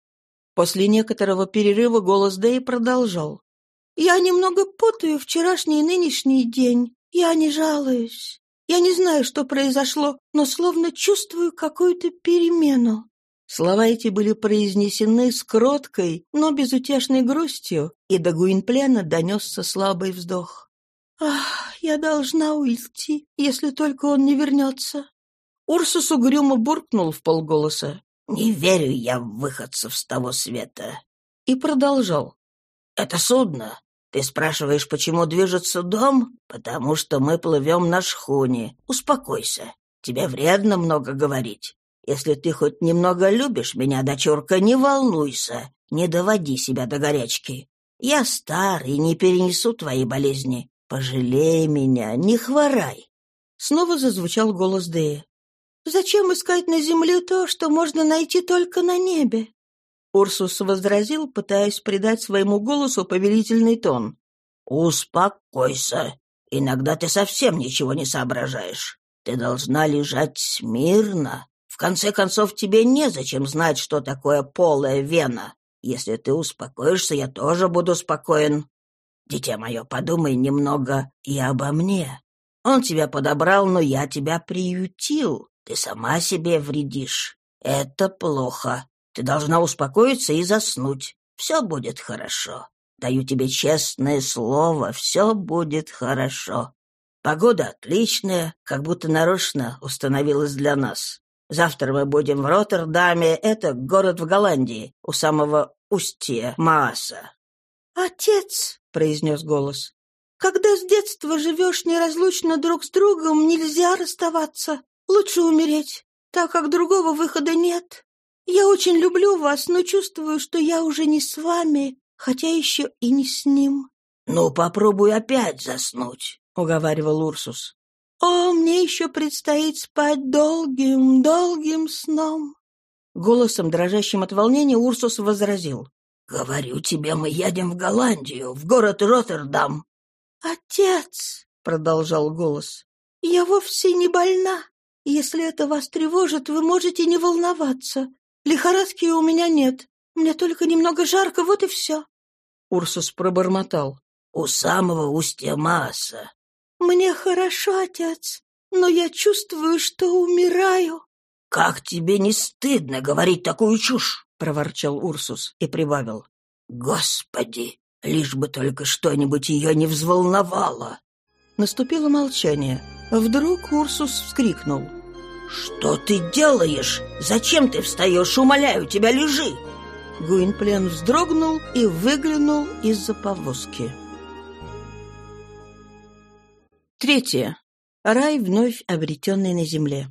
После некоторого перерыва голос Дэй продолжал. «Я немного путаю вчерашний и нынешний день. Я не жалуюсь. Я не знаю, что произошло, но словно чувствую какую-то перемену». Слова эти были произнесены с кроткой, но безутешной грустью, и до Гуинплена донесся слабый вздох. «Ах, я должна уйти, если только он не вернется». Урсус угрюмо буркнул в полголоса. «Не верю я в выходцев с того света». И продолжал. «Это судно. Ты спрашиваешь, почему движется дом? Потому что мы плывем на шхуне. Успокойся. Тебе вредно много говорить. Если ты хоть немного любишь меня, дочурка, не волнуйся. Не доводи себя до горячки. Я стар и не перенесу твои болезни. Пожалей меня, не хворай». Снова зазвучал голос Дея. Зачем искать на земле то, что можно найти только на небе?» Урсус возразил, пытаясь придать своему голосу повелительный тон. «Успокойся. Иногда ты совсем ничего не соображаешь. Ты должна лежать смирно. В конце концов, тебе незачем знать, что такое полая вена. Если ты успокоишься, я тоже буду спокоен. Дитя мое, подумай немного и обо мне. Он тебя подобрал, но я тебя приютил. Ты сама себе вредишь. Это плохо. Ты должна успокоиться и заснуть. Все будет хорошо. Даю тебе честное слово, все будет хорошо. Погода отличная, как будто нарочно установилась для нас. Завтра мы будем в Роттердаме, это город в Голландии, у самого устья Мааса. «Отец», — произнес голос, — «когда с детства живешь неразлучно друг с другом, нельзя расставаться. Лучше умереть, так как другого выхода нет. Я очень люблю вас, но чувствую, что я уже не с вами, хотя еще и не с ним». «Ну, попробуй опять заснуть», — уговаривал Урсус. «О, мне еще предстоит спать долгим, долгим сном». Голосом, дрожащим от волнения, Урсус возразил. «Говорю тебе, мы едем в Голландию, в город Роттердам». «Отец», — продолжал голос, — «я вовсе не больна. Если это вас тревожит, вы можете не волноваться. Лихорадки у меня нет. Мне только немного жарко, вот и все». Урсус пробормотал. «У самого устья масса». «Мне хорошо, отец, но я чувствую, что умираю». «Как тебе не стыдно говорить такую чушь?» — проворчал Урсус и прибавил. «Господи, лишь бы только что-нибудь ее не взволновало». Наступило молчание. Вдруг Урсус вскрикнул. «Что ты делаешь? Зачем ты встаешь? Умоляю тебя, лежи!» Гуинплен вздрогнул и выглянул из-за повозки. Третье. Рай, вновь обретенный на земле.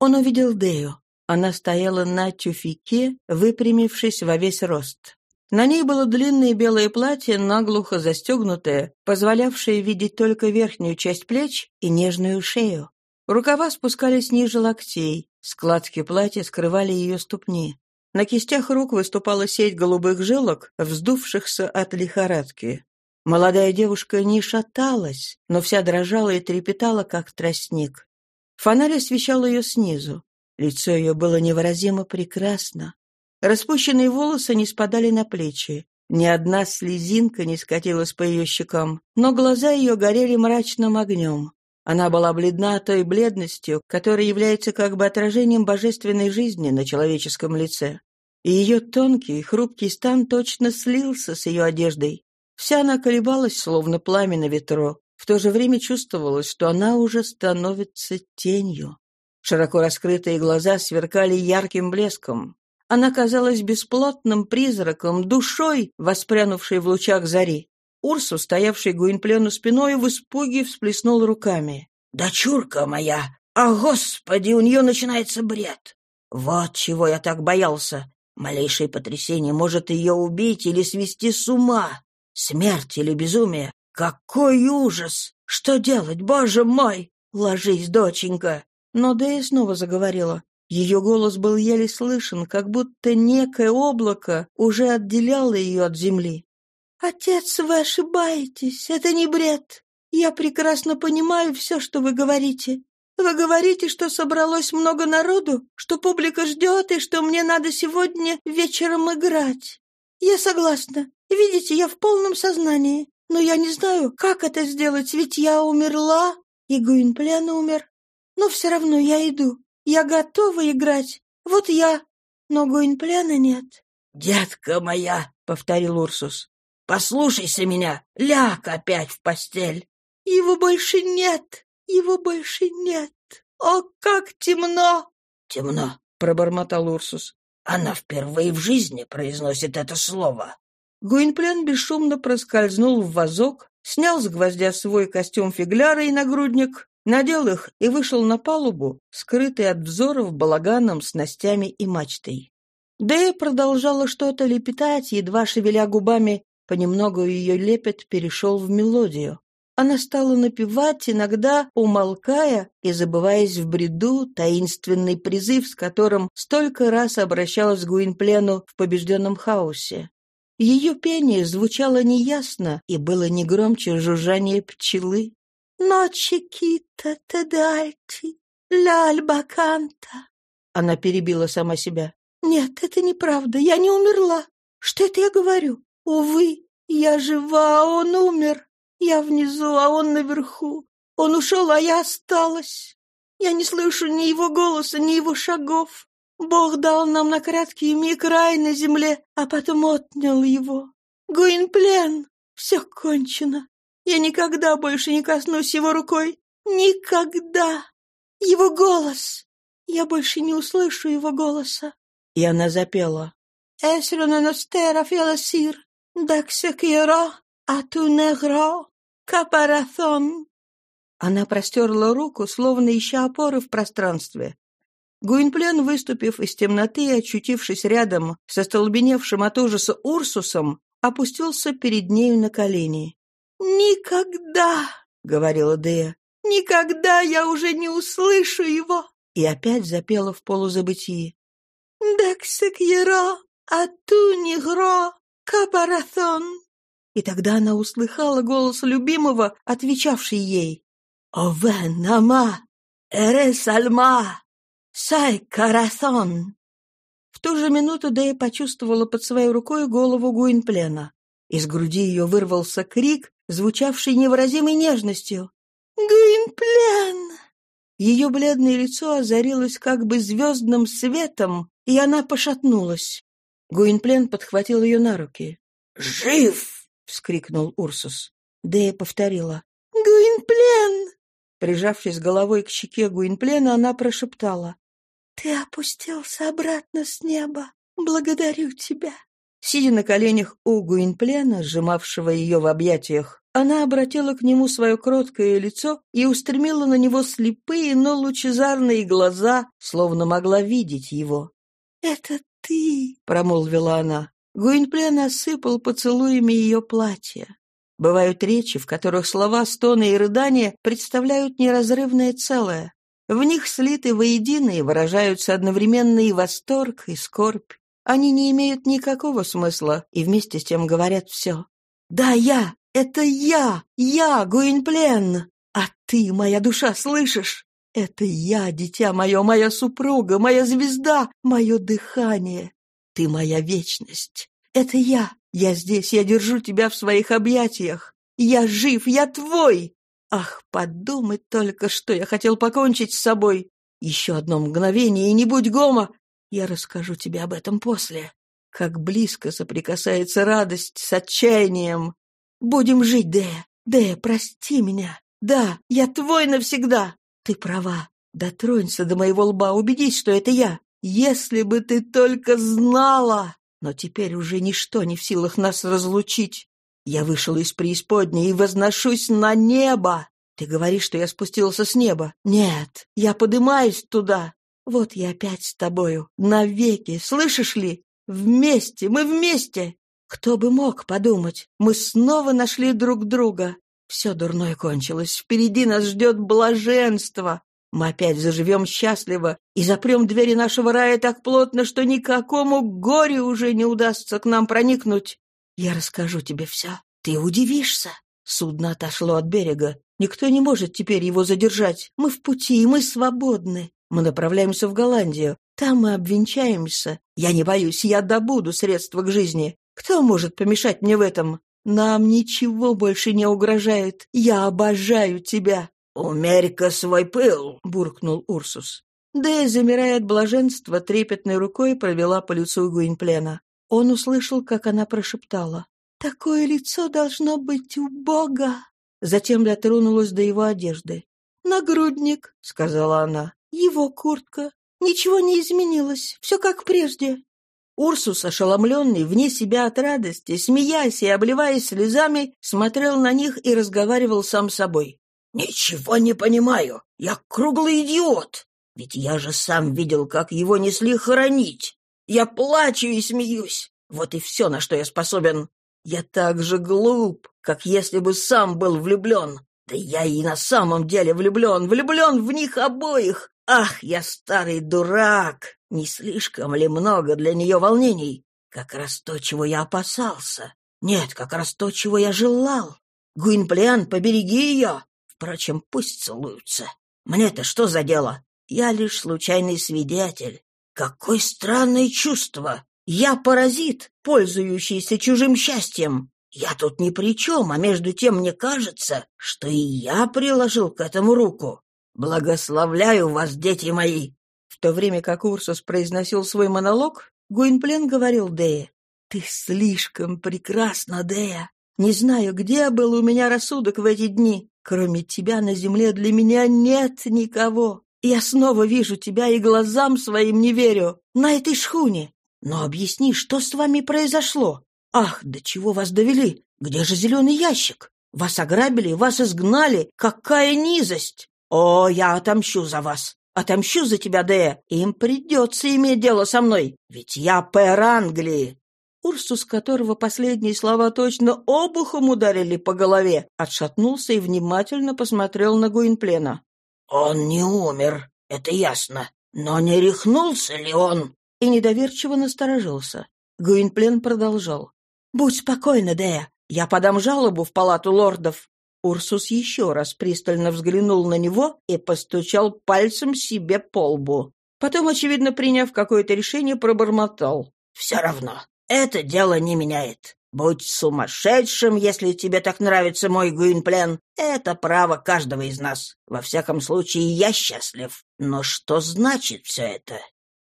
Он увидел Дею. Она стояла на тюфике, выпрямившись во весь рост. На ней было длинное белое платье, наглухо застегнутое, позволявшее видеть только верхнюю часть плеч и нежную шею. Рукава спускались ниже локтей, складки платья скрывали ее ступни. На кистях рук выступала сеть голубых жилок, вздувшихся от лихорадки. Молодая девушка не шаталась, но вся дрожала и трепетала, как тростник. Фонарь освещал ее снизу. Лицо ее было невыразимо прекрасно. Распущенные волосы не спадали на плечи. Ни одна слезинка не скатилась по ее щекам, но глаза ее горели мрачным огнем. Она была бледна той бледностью, которая является как бы отражением божественной жизни на человеческом лице. И ее тонкий, хрупкий стан точно слился с ее одеждой. Вся она колебалась, словно пламя на ветру. В то же время чувствовалось, что она уже становится тенью. Широко раскрытые глаза сверкали ярким блеском. Она казалась бесплотным призраком, душой, воспрянувшей в лучах зари. Урсу, стоявший Гуинплену спиной, в испуге всплеснул руками. «Дочурка моя! А, господи, у нее начинается бред! Вот чего я так боялся! Малейшее потрясение может ее убить или свести с ума! Смерть или безумие! Какой ужас! Что делать, боже мой! Ложись, доченька!» Но Дэя снова заговорила. Ее голос был еле слышен, как будто некое облако уже отделяло ее от земли. «Отец, вы ошибаетесь, это не бред. Я прекрасно понимаю все, что вы говорите. Вы говорите, что собралось много народу, что публика ждет и что мне надо сегодня вечером играть. Я согласна. Видите, я в полном сознании. Но я не знаю, как это сделать, ведь я умерла, и Гуинплен умер. Но все равно я иду. Я готова играть. Вот я. Но Гуинпляна нет. «Детка моя», — повторил Урсус, Послушайся меня, ляг опять в постель. Его больше нет, его больше нет. О, как темно! Темно, пробормотал Урсус. Она впервые в жизни произносит это слово. Гуинплен бесшумно проскользнул в вазок, снял с гвоздя свой костюм фигляра и нагрудник, надел их и вышел на палубу, скрытый от взоров балаганом, снастями и мачтой. Дэя продолжала что-то лепетать, едва шевеля губами, Понемногу ее лепет перешел в мелодию. Она стала напевать, иногда умолкая и забываясь в бреду таинственный призыв, с которым столько раз обращалась Гуинплену в побежденном хаосе. Ее пение звучало неясно и было не громче жужжания пчелы. «Ночи кита тедальти, ля альбаканта». Она перебила сама себя. «Нет, это неправда, я не умерла. Что это я говорю? Увы, я жива, а он умер. Я внизу, а он наверху. Он ушел, а я осталась. Я не слышу ни его голоса, ни его шагов. Бог дал нам на краткий миг рай на земле, а потом отнял его. Гуинплен, все кончено. Я никогда больше не коснусь его рукой. Никогда. Его голос. Я больше не услышу его голоса. И она запела. «Эсру на ностера феласир, «Даксекьеро, атунегро, капараthon». Она простерла руку, словно ища опоры в пространстве. Гуинплен, выступив из темноты и очутившись рядом со столбеневшим от ужаса Урсусом, опустился перед нею на колени. «Никогда!» — говорила Дея. «Никогда я уже не услышу его!» И опять запела в полузабытии. «Дексекьеро, атунегро, «Капараthon!» И тогда она услыхала голос любимого, отвечавший ей. «Овен ама! Эрес альма! Сай карасон!» В ту же минуту Дэя почувствовала под своей рукой голову Гуинплена. Из груди ее вырвался крик, звучавший невыразимой нежностью. «Гуинплен!» Ее бледное лицо озарилось как бы звездным светом, и она пошатнулась. Гуинплен подхватил ее на руки. «Жив!» — вскрикнул Урсус. Дея повторила. «Гуинплен!» Прижавшись головой к щеке Гуинплена, она прошептала. «Ты опустился обратно с неба. Благодарю тебя». Сидя на коленях у Гуинплена, сжимавшего ее в объятиях, она обратила к нему свое кроткое лицо и устремила на него слепые, но лучезарные глаза, словно могла видеть его. «Это ты!» — промолвила она. Гуинплен осыпал поцелуями ее платье. Бывают речи, в которых слова, стоны и рыдания представляют неразрывное целое. В них слиты воедино и выражаются одновременно и восторг, и скорбь. Они не имеют никакого смысла и вместе с тем говорят все. «Да, я! Это я! Я, Гуинплен! А ты, моя душа, слышишь? Это я, дитя мое, моя супруга, моя звезда, мое дыхание. Ты моя вечность. Это я. Я здесь, я держу тебя в своих объятиях. Я жив, я твой. Ах, подумать только, что я хотел покончить с собой. Еще одно мгновение, и не будь гома. Я расскажу тебе об этом после. Как близко соприкасается радость с отчаянием. Будем жить, Дея. Дея, прости меня. Да, я твой навсегда. Ты права. Дотронься до моего лба, убедись, что это я. Если бы ты только знала! Но теперь уже ничто не в силах нас разлучить. Я вышел из преисподней и возношусь на небо. Ты говоришь, что я спустился с неба. Нет, я поднимаюсь туда. Вот я опять с тобою. Навеки, слышишь ли? Вместе, мы вместе. Кто бы мог подумать? Мы снова нашли друг друга. Все дурное кончилось. Впереди нас ждет блаженство. Мы опять заживем счастливо и запрем двери нашего рая так плотно, что никакому горю уже не удастся к нам проникнуть. Я расскажу тебе все. Ты удивишься. Судно отошло от берега. Никто не может теперь его задержать. Мы в пути, и мы свободны. Мы направляемся в Голландию. Там мы обвенчаемся. Я не боюсь, я добуду средства к жизни. Кто может помешать мне в этом? Нам ничего больше не угрожает. Я обожаю тебя. «Умерь-ка свой пыл!» — буркнул Урсус. Дэя, замирая от блаженства, трепетной рукой провела по лицу Гуинплена. Он услышал, как она прошептала. «Такое лицо должно быть у Бога!» Затем дотронулась до его одежды. «Нагрудник», — сказала она, — «его куртка. Ничего не изменилось, все как прежде». Урсус, ошеломленный, вне себя от радости, смеясь и обливаясь слезами, смотрел на них и разговаривал сам с собой. «Ничего не понимаю. Я круглый идиот. Ведь я же сам видел, как его несли хоронить. Я плачу и смеюсь. Вот и все, на что я способен. Я так же глуп, как если бы сам был влюблен. Да я и на самом деле влюблен, влюблен в них обоих. Ах, я старый дурак! Не слишком ли много для нее волнений? Как раз то, чего я опасался. Нет, как раз то, чего я желал. Гуинплен, побереги ее. Впрочем, пусть целуются. Мне-то что за дело? Я лишь случайный свидетель. Какое странное чувство! Я паразит, пользующийся чужим счастьем. Я тут ни при чем, а между тем мне кажется, что и я приложил к этому руку. Благословляю вас, дети мои!» В то время как Урсус произносил свой монолог, Гуинплен говорил Дее. «Ты слишком прекрасна, Дея. Не знаю, где был у меня рассудок в эти дни. Кроме тебя на земле для меня нет никого. Я снова вижу тебя и глазам своим не верю. На этой шхуне. Но объясни, что с вами произошло? Ах, до чего вас довели? Где же зеленый ящик? Вас ограбили, вас изгнали. Какая низость! О, я отомщу за вас. Отомщу за тебя, Дея. Им придется иметь дело со мной. Ведь я пэр Англии. Урсус, которого последние слова точно обухом ударили по голове, отшатнулся и внимательно посмотрел на Гуинплена. «Он не умер, это ясно. Но не рехнулся ли он?» И недоверчиво насторожился. Гуинплен продолжал. «Будь спокойна, Дея. Я подам жалобу в палату лордов». Урсус еще раз пристально взглянул на него и постучал пальцем себе по лбу. Потом, очевидно, приняв какое-то решение, пробормотал. «Все равно. Это дело не меняет. Будь сумасшедшим, если тебе так нравится мой Гуинплен. Это право каждого из нас. Во всяком случае, я счастлив. Но что значит все это?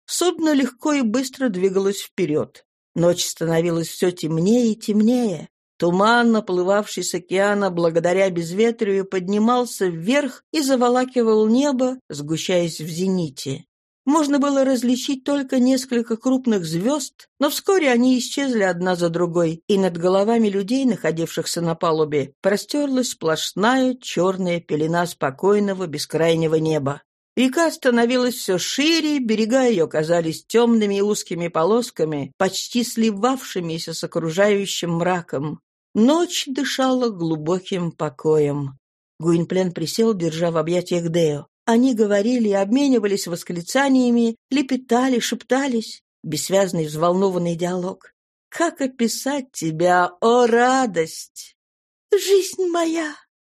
Судно легко и быстро двигалось вперед. Ночь становилась все темнее и темнее. Туман, наплывавший с океана благодаря безветрию, поднимался вверх и заволакивал небо, сгущаясь в зените. Можно было различить только несколько крупных звезд, но вскоре они исчезли одна за другой, и над головами людей, находившихся на палубе, простерлась сплошная черная пелена спокойного бескрайнего неба. Река становилась все шире, берега ее казались темными и узкими полосками, почти сливавшимися с окружающим мраком. Ночь дышала глубоким покоем. Гуинплен присел, держа в объятиях Део. Они говорили, обменивались восклицаниями, лепетали, шептались. Бессвязный взволнованный диалог. Как описать тебя, о радость? Жизнь моя,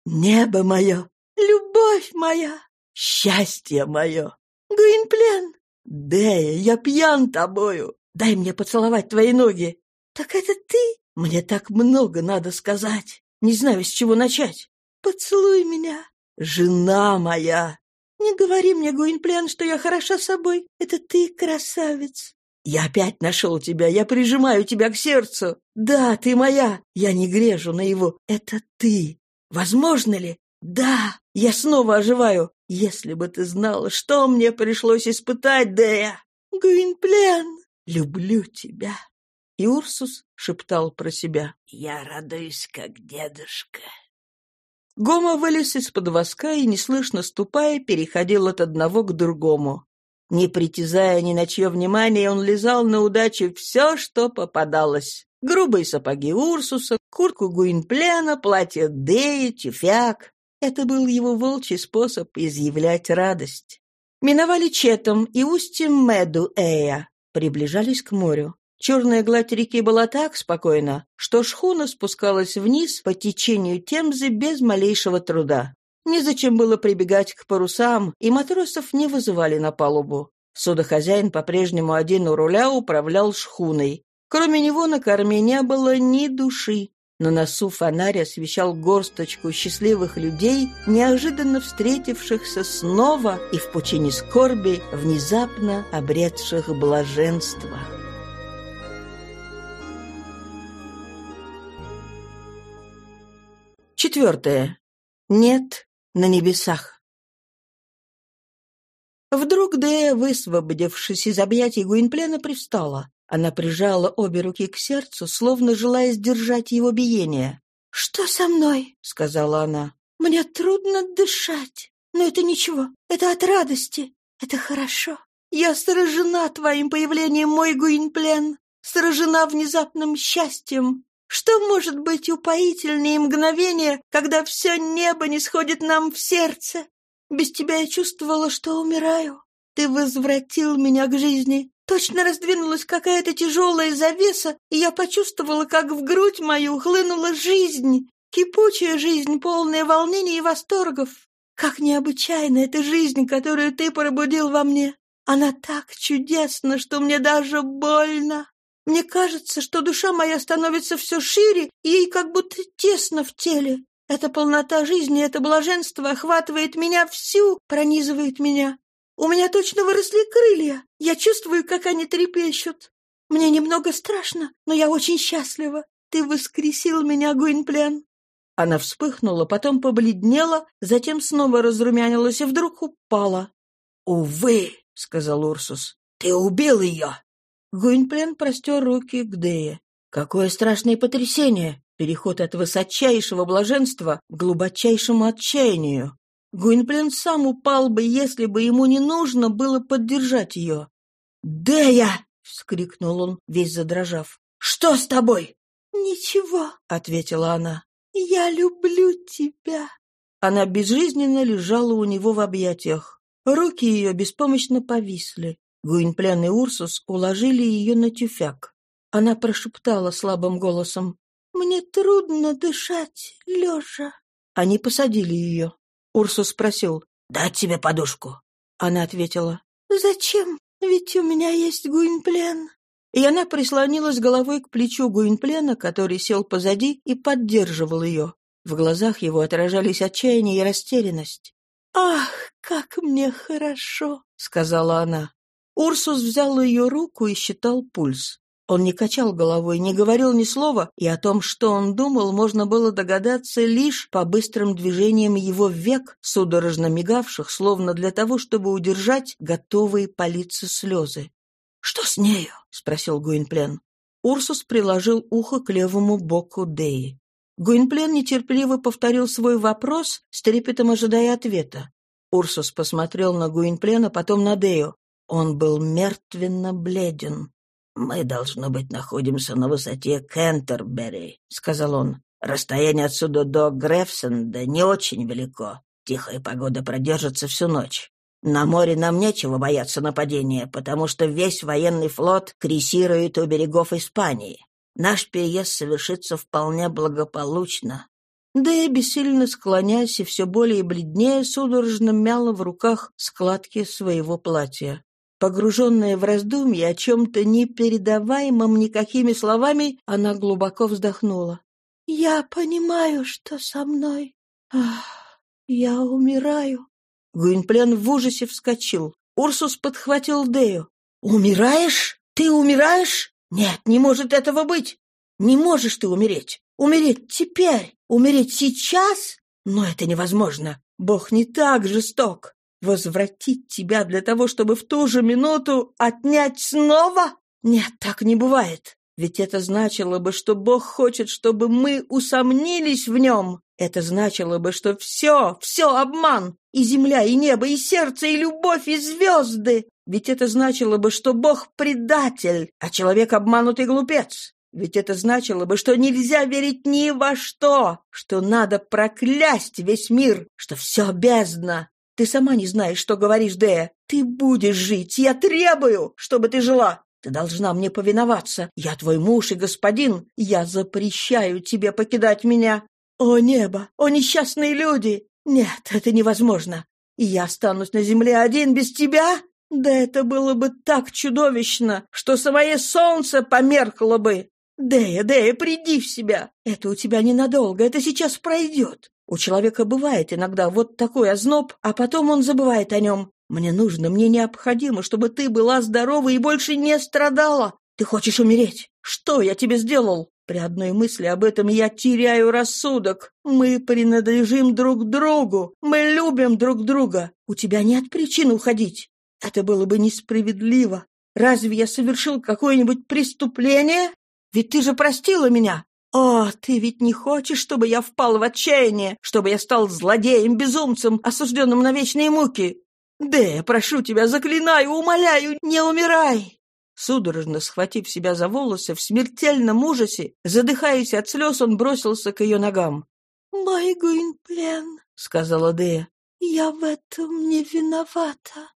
небо мое, любовь моя, счастье мое. Гуинплен, Дея, я пьян тобою. Дай мне поцеловать твои ноги. Так это ты? Мне так много надо сказать. Не знаю, с чего начать. поцелуй меня». «Жена моя!» «Не говори мне, Гуинплен, что я хороша собой. Это ты красавец». «Я опять нашел тебя, я прижимаю тебя к сердцу. Да, ты моя, я не грежу на его. Это ты. Возможно ли? Да, я снова оживаю. Если бы ты знала, что мне пришлось испытать, Дея!» «Гуинплен, люблю тебя!» И Урсус шептал про себя. «Я радуюсь, как дедушка». Гома вылез из-под воска и, неслышно ступая, переходил от одного к другому. Не притязая ни на чье внимание, он лизал на удачу все, что попадалось. Грубые сапоги Урсуса, куртку Гуинплена, платье Деи, тюфяк. Это был его волчий способ изъявлять радость. Миновали Четом и устьем Меду-Эя, приближались к морю. Черная гладь реки была так спокойна, что шхуна спускалась вниз по течению Темзы без малейшего труда. Незачем было прибегать к парусам, и матросов не вызывали на палубу. Судохозяин по-прежнему один у руля управлял шхуной. Кроме него на корме не было ни души. На носу фонарь освещал горсточку счастливых людей, неожиданно встретившихся снова и в пучине скорби, внезапно обретших блаженство. Четвертое. Нет на небесах. Вдруг Дея, высвободившись из объятий Гуинплена, привстала. Она прижала обе руки к сердцу, словно желая сдержать его биение. «Что со мной?» — сказала она. «Мне трудно дышать. Но это ничего. Это от радости. Это хорошо. Я сражена твоим появлением, мой Гуинплен. Сражена внезапным счастьем. Что может быть упоительнее мгновения, когда все небо не сходит нам в сердце? Без тебя я чувствовала, что умираю. Ты возвратил меня к жизни. Точно раздвинулась какая-то тяжелая завеса, и я почувствовала, как в грудь мою хлынула жизнь, кипучая жизнь, полная волнений и восторгов. Как необычайна эта жизнь, которую ты пробудил во мне. Она так чудесна, что мне даже больно. Мне кажется, что душа моя становится все шире, и ей как будто тесно в теле. Эта полнота жизни, это блаженство охватывает меня всю, пронизывает меня. У меня точно выросли крылья. Я чувствую, как они трепещут. Мне немного страшно, но я очень счастлива. Ты воскресил меня, Гуинплен. Она вспыхнула, потом побледнела, затем снова разрумянилась и вдруг упала. «Увы», — сказал Урсус, — «ты убил ее». Гуинплен простер руки к Дее. Какое страшное потрясение! Переход от высочайшего блаженства к глубочайшему отчаянию. Гуинплен сам упал бы, если бы ему не нужно было поддержать ее. «Дея!» — вскрикнул он, весь задрожав. «Что с тобой?» «Ничего», — ответила она. «Я люблю тебя». Она безжизненно лежала у него в объятиях. Руки ее беспомощно повисли. Гуинплен и Урсус уложили ее на тюфяк. Она прошептала слабым голосом. «Мне трудно дышать, лежа». Они посадили ее. Урсус спросил. «Дать тебе подушку?» Она ответила. «Зачем? Ведь у меня есть Гуинплен». И она прислонилась головой к плечу Гуинплена, который сел позади и поддерживал ее. В глазах его отражались отчаяние и растерянность. «Ах, как мне хорошо!» — сказала она. Урсус взял ее руку и считал пульс. Он не качал головой, не говорил ни слова, и о том, что он думал, можно было догадаться лишь по быстрым движениям его век, судорожно мигавших, словно для того, чтобы удержать готовые палиться слезы. «Что с нею?» — спросил Гуинплен. Урсус приложил ухо к левому боку Деи. Гуинплен нетерпеливо повторил свой вопрос, с трепетом ожидая ответа. Урсус посмотрел на Гуинплена, потом на Дею. Он был мертвенно бледен. «Мы, должно быть, находимся на высоте Кентербери», — сказал он. «Расстояние отсюда до Грефсенда не очень велико. Тихая погода продержится всю ночь. На море нам нечего бояться нападения, потому что весь военный флот крейсирует у берегов Испании. Наш переезд совершится вполне благополучно». Да и бессильно склоняясь и все более бледнее, судорожно мяла в руках складки своего платья. Погруженная в раздумье о чем-то непередаваемом никакими словами, она глубоко вздохнула. «Я понимаю, что со мной. Ах, я умираю. Гуинплен в ужасе вскочил. Урсус подхватил Дею. «Умираешь? Ты умираешь? Нет, не может этого быть. Не можешь ты умереть. Умереть теперь, умереть сейчас? Но это невозможно. Бог не так жесток. Возвратить тебя для того, чтобы в ту же минуту отнять снова? Нет, так не бывает. Ведь это значило бы, что Бог хочет, чтобы мы усомнились в нем. Это значило бы, что все, все обман. И земля, и небо, и сердце, и любовь, и звезды. Ведь это значило бы, что Бог предатель, а человек обманутый глупец. Ведь это значило бы, что нельзя верить ни во что, что надо проклясть весь мир, что все бездна. Ты сама не знаешь, что говоришь, Дея. Ты будешь жить, я требую, чтобы ты жила. Ты должна мне повиноваться. Я твой муж и господин. Я запрещаю тебе покидать меня. О небо! О несчастные люди! Нет, это невозможно. И я останусь на земле один без тебя? Да это было бы так чудовищно, что самое солнце померкло бы. «Дея, Дея, приди в себя! Это у тебя ненадолго, это сейчас пройдет. У человека бывает иногда вот такой озноб, а потом он забывает о нем. Мне нужно, мне необходимо, чтобы ты была здорова и больше не страдала. Ты хочешь умереть? Что я тебе сделал? При одной мысли об этом я теряю рассудок. Мы принадлежим друг другу. Мы любим друг друга. У тебя нет причин уходить. Это было бы несправедливо. Разве я совершил какое-нибудь преступление? Ведь ты же простила меня. О, ты ведь не хочешь, чтобы я впал в отчаяние, чтобы я стал злодеем, безумцем, осужденным на вечные муки? Да, прошу тебя, заклинаю, умоляю, не умирай!» Судорожно схватив себя за волосы в смертельном ужасе, задыхаясь от слез, он бросился к ее ногам. «Мой Гуинплен», — сказала Дея, — «я в этом не виновата».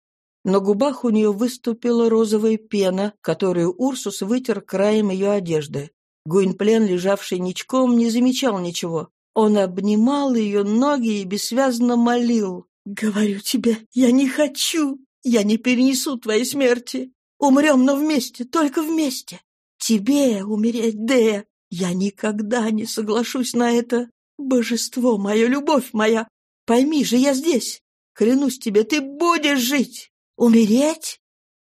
На губах у нее выступила розовая пена, которую Урсус вытер краем ее одежды. Гуинплен, лежавший ничком, не замечал ничего. Он обнимал ее ноги и бессвязно молил. «Говорю тебе, я не хочу, я не перенесу твоей смерти. Умрем, но вместе, только вместе. Тебе умереть, Дея, я никогда не соглашусь на это. Божество мое, любовь моя, пойми же, я здесь. Клянусь тебе, ты будешь жить. Умереть?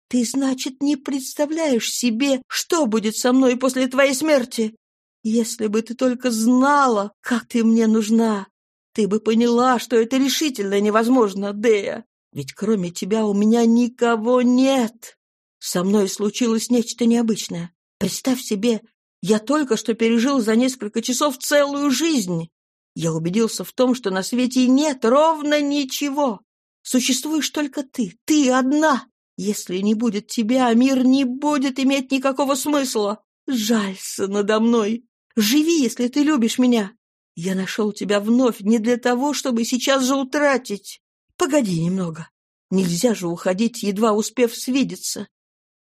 Ты, значит, не представляешь себе, что будет со мной после твоей смерти? Если бы ты только знала, как ты мне нужна, ты бы поняла, что это решительно невозможно, Дея. Ведь кроме тебя у меня никого нет. Со мной случилось нечто необычное. Представь себе, я только что пережил за несколько часов целую жизнь. Я убедился в том, что на свете нет ровно ничего. Существуешь только ты, ты одна. Если не будет тебя, мир не будет иметь никакого смысла. Жалься надо мной. Живи, если ты любишь меня. Я нашел тебя вновь не для того, чтобы сейчас же утратить. Погоди немного. Нельзя же уходить, едва успев свидеться.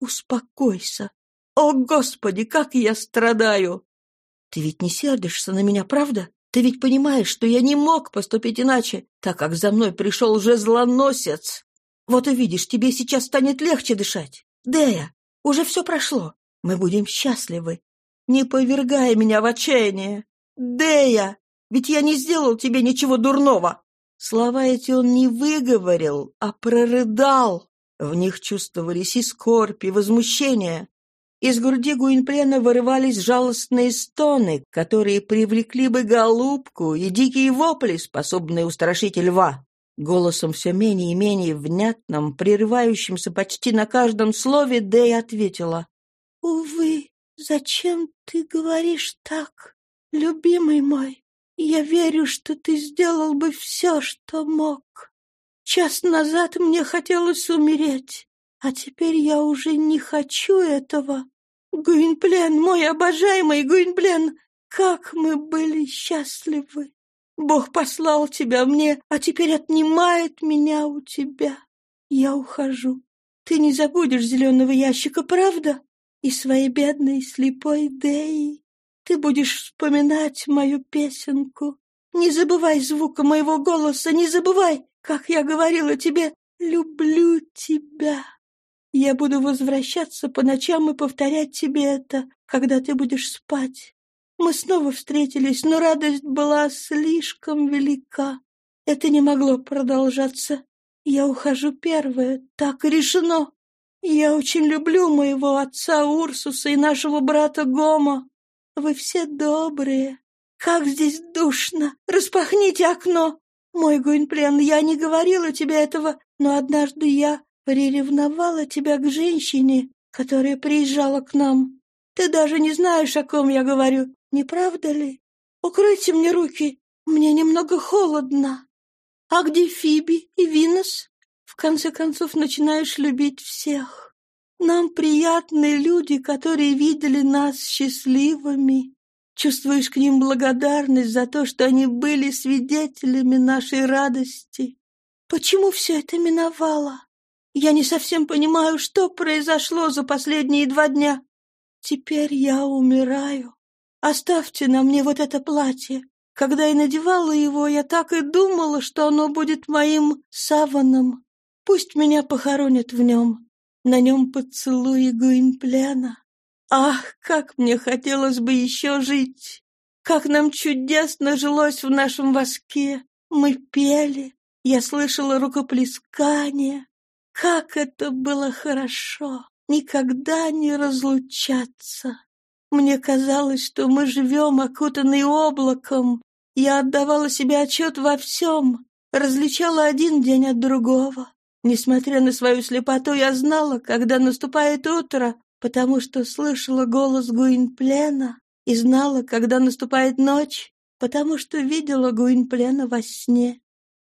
Успокойся. О, Господи, как я страдаю! Ты ведь не сердишься на меня, правда? Ты ведь понимаешь, что я не мог поступить иначе, так как за мной пришел уже злоносец. Вот увидишь, тебе сейчас станет легче дышать. Дея, уже все прошло. Мы будем счастливы. Не повергай меня в отчаяние. Дея, ведь я не сделал тебе ничего дурного. Слова эти он не выговорил, а прорыдал. В них чувствовались и скорбь, и возмущение. Из груди Гуинплена вырывались жалостные стоны, которые привлекли бы голубку и дикие вопли, способные устрашить льва. Голосом все менее и менее внятным, прерывающимся почти на каждом слове, Дэй ответила. «Увы, зачем ты говоришь так, любимый мой? Я верю, что ты сделал бы все, что мог. Час назад мне хотелось умереть, а теперь я уже не хочу этого. Гуинплен, мой обожаемый Гуинплен, как мы были счастливы! Бог послал тебя мне, а теперь отнимает меня у тебя. Я ухожу. Ты не забудешь зеленого ящика, правда? И своей бедной слепой Деи. Ты будешь вспоминать мою песенку. Не забывай звука моего голоса, не забывай, как я говорила тебе, люблю тебя. Я буду возвращаться по ночам и повторять тебе это, когда ты будешь спать. Мы снова встретились, но радость была слишком велика. Это не могло продолжаться. Я ухожу первая, так решено. Я очень люблю моего отца Урсуса и нашего брата Гома. Вы все добрые. Как здесь душно! Распахните окно! Мой Гуинплен, я не говорила тебе этого, но однажды я приревновала тебя к женщине, которая приезжала к нам. Ты даже не знаешь, о ком я говорю, не правда ли? Укройте мне руки, мне немного холодно. А где Фиби и Винос? В конце концов, начинаешь любить всех. Нам приятны люди, которые видели нас счастливыми. Чувствуешь к ним благодарность за то, что они были свидетелями нашей радости. Почему все это миновало? Я не совсем понимаю, что произошло за последние два дня. Теперь я умираю. Оставьте на мне вот это платье. Когда я надевала его, я так и думала, что оно будет моим саваном. Пусть меня похоронят в нем. На нем поцелуй Гуинпляна. Ах, как мне хотелось бы еще жить! Как нам чудесно жилось в нашем воске! Мы пели, я слышала рукоплескание. Как это было хорошо! Никогда не разлучаться! Мне казалось, что мы живем, окутанные облаком. Я отдавала себе отчет во всем, различала один день от другого. Несмотря на свою слепоту, я знала, когда наступает утро, потому что слышала голос Гуинплена и знала, когда наступает ночь, потому что видела Гуинплена во сне.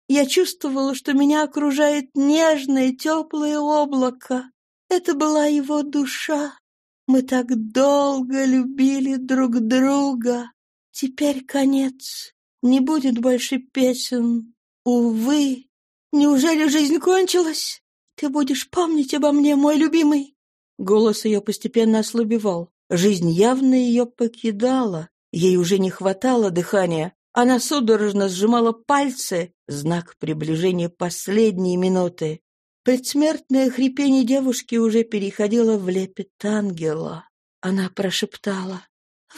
Я чувствовала, что меня окружает нежное, теплое облако. Это была его душа. Мы так долго любили друг друга. Теперь конец. Не будет больше песен. Увы. Неужели жизнь кончилась? Ты будешь помнить обо мне, мой любимый? Голос ее постепенно ослабевал. Жизнь явно ее покидала. Ей уже не хватало дыхания. Она судорожно сжимала пальцы, знак приближения последней минуты. Предсмертное хрипение девушки уже переходило в лепет ангела. Она прошептала.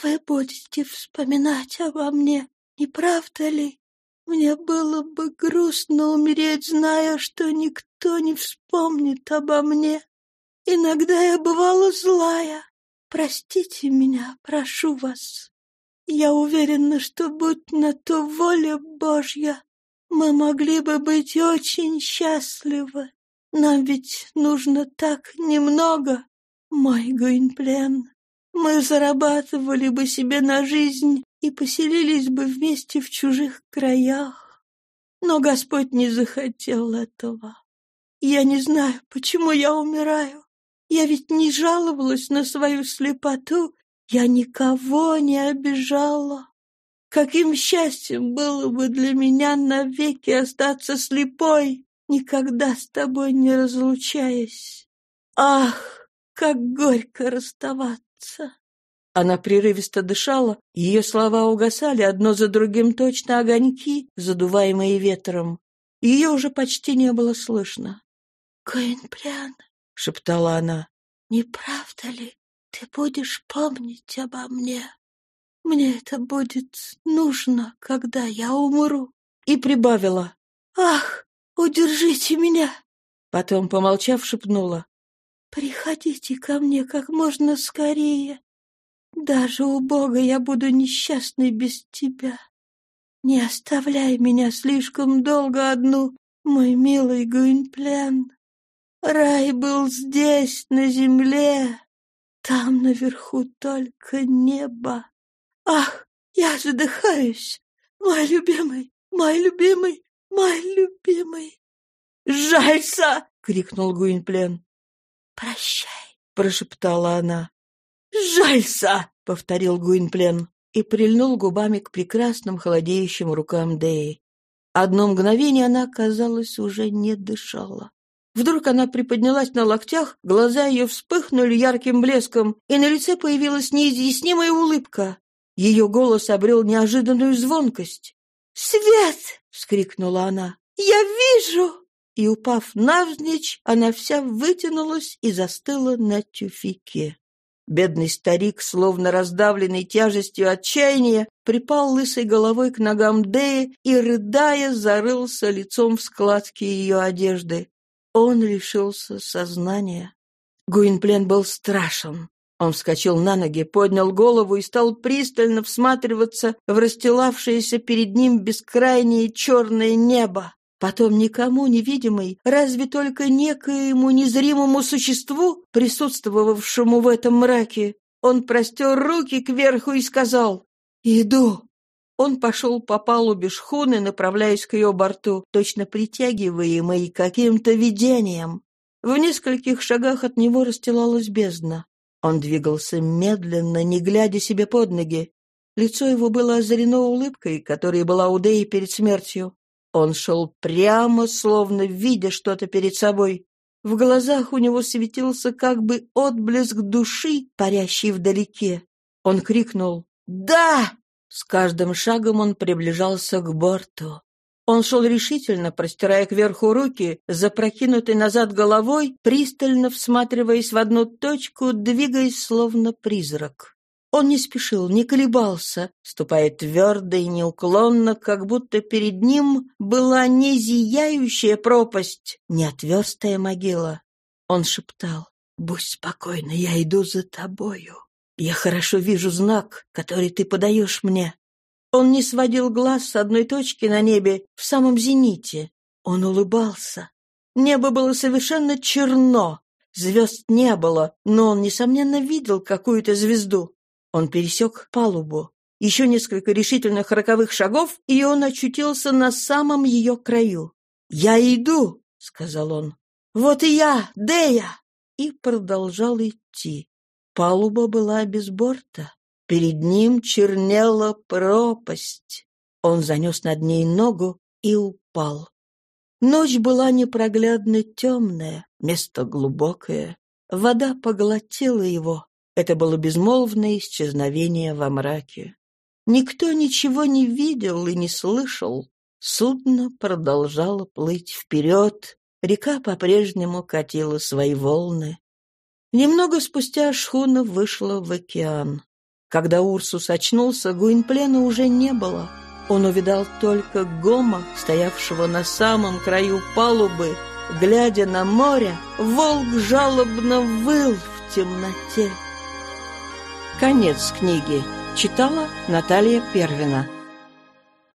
«Вы будете вспоминать обо мне, не правда ли? Мне было бы грустно умереть, зная, что никто не вспомнит обо мне. Иногда я бывала злая. Простите меня, прошу вас. Я уверена, что, будь на то воля Божья, мы могли бы быть очень счастливы. Нам ведь нужно так немного, мой Гуинплен. Мы зарабатывали бы себе на жизнь и поселились бы вместе в чужих краях. Но Господь не захотел этого. Я не знаю, почему я умираю. Я ведь не жаловалась на свою слепоту, я никого не обижала. Каким счастьем было бы для меня навеки остаться слепой, никогда с тобой не разлучаясь. Ах, как горько расставаться! Она прерывисто дышала, ее слова угасали одно за другим точно огоньки, задуваемые ветром. Ее уже почти не было слышно. «Коинплян, — шептала она. «Не правда ли ты будешь помнить обо мне? Мне это будет нужно, когда я умру». И прибавила. «Ах, удержите меня!» Потом, помолчав, шепнула. «Приходите ко мне как можно скорее. Даже у Бога я буду несчастной без тебя. Не оставляй меня слишком долго одну, мой милый Гуинплян. Рай был здесь, на земле. Там наверху только небо. Ах, я задыхаюсь. Мой любимый, мой любимый, мой любимый. «Жалься!» — крикнул Гуинплен. «Прощай!» — прошептала она. «Жалься!» — повторил Гуинплен и прильнул губами к прекрасным холодеющим рукам Деи. Одно мгновение она, казалось, уже не дышала. Вдруг она приподнялась на локтях, глаза ее вспыхнули ярким блеском, и на лице появилась неизъяснимая улыбка. Ее голос обрел неожиданную звонкость. «Свет!» — вскрикнула она. «Я вижу!» И, упав навзничь, она вся вытянулась и застыла на тюфике. Бедный старик, словно раздавленный тяжестью отчаяния, припал лысой головой к ногам Деи и, рыдая, зарылся лицом в складки ее одежды. Он лишился сознания. Гуинплен был страшен. Он вскочил на ноги, поднял голову и стал пристально всматриваться в расстилавшееся перед ним бескрайнее черное небо. Потом никому невидимый, разве только некоему незримому существу, присутствовавшему в этом мраке, он простер руки кверху и сказал «Иду». Он пошел по палубе шхуны, направляясь к ее борту, точно притягиваемый каким-то видением. В нескольких шагах от него расстилалась бездна. Он двигался медленно, не глядя себе под ноги. Лицо его было озарено улыбкой, которая была у Деи перед смертью. Он шел прямо, словно видя что-то перед собой. В глазах у него светился как бы отблеск души, парящей вдалеке. Он крикнул «Да!». С каждым шагом он приближался к борту. Он шел решительно, простирая кверху руки, запрокинутой назад головой, пристально всматриваясь в одну точку, двигаясь словно призрак. Он не спешил, не колебался, ступая твердо и неуклонно, как будто перед ним была не зияющая пропасть, не отверстая могила. Он шептал, «Будь спокойна, я иду за тобою. Я хорошо вижу знак, который ты подаешь мне». Он не сводил глаз с одной точки на небе в самом зените. Он улыбался. Небо было совершенно черно, звезд не было, но он, несомненно, видел какую-то звезду. Он пересек палубу. Еще несколько решительных роковых шагов, и он очутился на самом ее краю. «Я иду!» — сказал он. «Вот и я, Дея!» И продолжал идти. Палуба была без борта. Перед ним чернела пропасть. Он занес над ней ногу и упал. Ночь была непроглядно темная, место глубокое. Вода поглотила его. Это было безмолвное исчезновение во мраке. Никто ничего не видел и не слышал. Судно продолжало плыть вперед, река по-прежнему катила свои волны. Немного спустя шхуна вышла в океан. Когда Урсус очнулся, Гуинплена уже не было. Он увидал только Гома, стоявшего на самом краю палубы. Глядя на море, волк жалобно выл в темноте. Конец книги. Читала Наталья Первина.